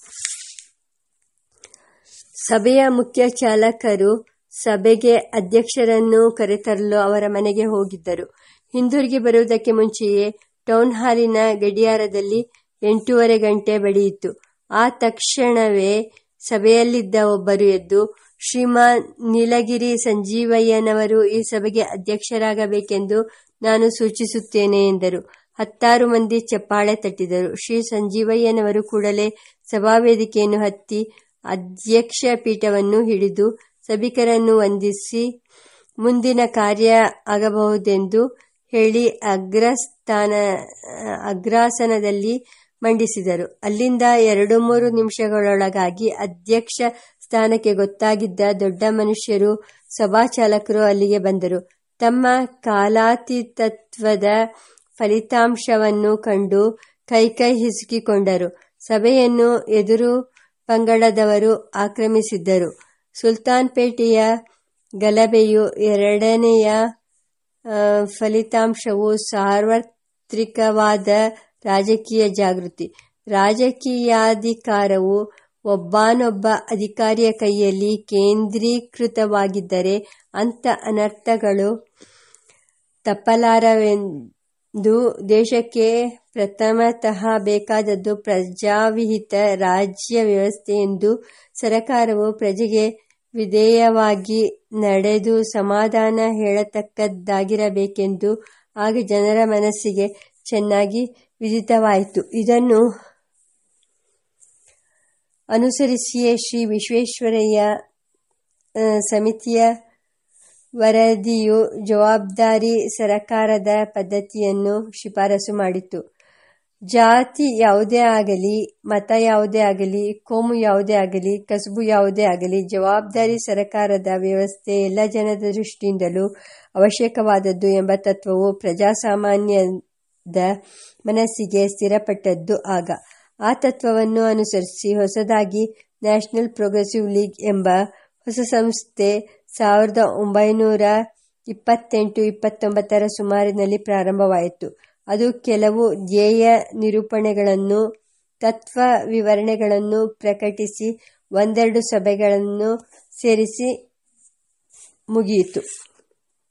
ಸಭೆಯ ಮುಖ್ಯ ಚಾಲಕರು ಸಭೆಗೆ ಅಧ್ಯಕ್ಷರನ್ನು ಕರೆತರಲು ಅವರ ಮನೆಗೆ ಹೋಗಿದ್ದರು. ಹಿಂದಿರುಗಿ ಬರುವುದಕ್ಕೆ ಮುಂಚೆಯೇ ಟೌನ್ ಹಾಲಿನ ಗಡಿಯಾರದಲ್ಲಿ ಎಂಟೂವರೆ ಗಂಟೆ ಬಡಿಯಿತು ಆ ತಕ್ಷಣವೇ ಸಭೆಯಲ್ಲಿದ್ದ ಒಬ್ಬರು ಎದ್ದು, ಶ್ರೀಮಾನ್ ನೀಲಗಿರಿ ಸಂಜೀವಯ್ಯನವರು ಈ ಸಭೆಗೆ ಅಧ್ಯಕ್ಷರಾಗಬೇಕೆಂದು ನಾನು ಸೂಚಿಸುತ್ತೇನೆ ಎಂದರು. ಹತ್ತಾರು ಮಂದಿ ಚಪ್ಪಾಳೆ ತಟ್ಟಿದರು. ಶ್ರೀ ಸಂಜೀವಯ್ಯನವರು ಕೂಡಲೇ ಸಭಾವೇದಿಕೆಯನ್ನು ಹತ್ತಿ ಅಧ್ಯಕ್ಷ ಪೀಠವನ್ನು ಹಿಡಿದು ಸಭಿಕರನ್ನು ವಂದಿಸಿ ಮುಂದಿನ ಕಾರ್ಯ ಆಗಬಹುದೆಂದು ಹೇಳಿ ಅಗ್ರಸ್ಥಾನ, ಅಗ್ರಾಸನದಲ್ಲಿ ಮಂಡಿಸಿದರು. ಅಲ್ಲಿಂದ ಎರಡು ಮೂರು ನಿಮಿಷಗಳೊಳಗಾಗಿ ಅಧ್ಯಕ್ಷ ಸ್ಥಾನಕ್ಕೆ ಗೊತ್ತಾಗಿದ್ದ ದೊಡ್ಡ ಮನುಷ್ಯರು ಸಭಾಚಾಲಕರು ಅಲ್ಲಿಗೆ ಬಂದರು. ತಮ್ಮ ಕಾಲಾತೀತತ್ವದ ಫಲಿತಾಂಶವನ್ನು ಕಂಡು ಕೈಕೈ ಹಿಸುಕಿಕೊಂಡರು. ಸಭೆಯನ್ನು ಎದುರು ಪಂಗಡದವರು ಆಕ್ರಮಿಸಿದ್ದರು. ಸುಲ್ತಾನ್ಪೇಟೆಯ ಗಲಭೆಯು ಎರಡನೆಯ ಫಲಿತಾಂಶವು ಸಾರ್ವತ್ರಿಕವಾದ ರಾಜಕೀಯ ಜಾಗೃತಿ. ರಾಜಕೀಯಾಧಿಕಾರವು ಒಬ್ಬಾನೊಬ್ಬ ಅಧಿಕಾರಿಯ ಕೈಯಲ್ಲಿ ಕೇಂದ್ರೀಕೃತವಾಗಿದ್ದರೆ ಅಂಥ ಅನರ್ಥಗಳು ತಪ್ಪಲಾರವೆಂದು ದೇಶಕ್ಕೆ ಪ್ರಥಮತಃ ಬೇಕಾದದ್ದು ಪ್ರಜಾವಿಹಿತ ರಾಜ್ಯ ವ್ಯವಸ್ಥೆ ಎಂದು ಸರಕಾರವು ಪ್ರಜೆಗೆ ವಿಧೇಯವಾಗಿ ನಡೆದು ಸಮಾಧಾನ ಹೇಳತಕ್ಕದ್ದಾಗಿರಬೇಕೆಂದು ಆಗ ಜನರ ಮನಸ್ಸಿಗೆ ಚೆನ್ನಾಗಿ ವಿದಿತವಾಯಿತು ಇದನ್ನು ಅನುಸರಿಸಿಯೇ ಶ್ರೀ ವಿಶ್ವೇಶ್ವರಯ್ಯ ಸಮಿತಿಯ ವರದಿಯು ಜವಾಬ್ದಾರಿ ಸರಕಾರದ ಪದ್ಧತಿಯನ್ನು ಶಿಫಾರಸು ಮಾಡಿತು ಜಾತಿ ಯಾವುದೇ ಆಗಲಿ, ಮತ ಯಾವುದೇ ಆಗಲಿ, ಕೋಮು ಯಾವುದೇ ಆಗಲಿ, ಕಸಬು ಯಾವುದೇ ಆಗಲಿ, ಜವಾಬ್ದಾರಿ ಸರಕಾರದ ವ್ಯವಸ್ಥೆ ಎಲ್ಲ ಜನದ ದೃಷ್ಟಿಯಿಂದಲೂ ಅವಶ್ಯಕವಾದದ್ದು ಎಂಬ ತತ್ವವು ಪ್ರಜಾಸಾಮಾನ್ಯದ ಮನಸ್ಸಿಗೆ ಸ್ಥಿರಪಟ್ಟದ್ದು ಆಗ. ಆ ತತ್ವವನ್ನು ಅನುಸರಿಸಿ ಹೊಸದಾಗಿ ನ್ಯಾಷನಲ್ ಪ್ರೋಗ್ರೆಸಿವ್ ಲೀಗ್ ಎಂಬ ಹೊಸ ಸಂಸ್ಥೆ ಸಾವಿರದ ಒಂಬೈನೂರ ಇಪ್ಪತ್ತೆಂಟು, ಇಪ್ಪತ್ತೊಂಬತ್ತರ ಸುಮಾರಿನಲ್ಲಿ ಪ್ರಾರಂಭವಾಯಿತು. ಅದು ಕೆಲವು ಧ್ಯೇಯ ನಿರೂಪಣೆಗಳನ್ನು, ತತ್ವ ವಿವರಣೆಗಳನ್ನು ಪ್ರಕಟಿಸಿ, ಒಂದೆರಡು ಸಭೆಗಳನ್ನು ಸೇರಿಸಿ ಮುಗಿಯಿತು.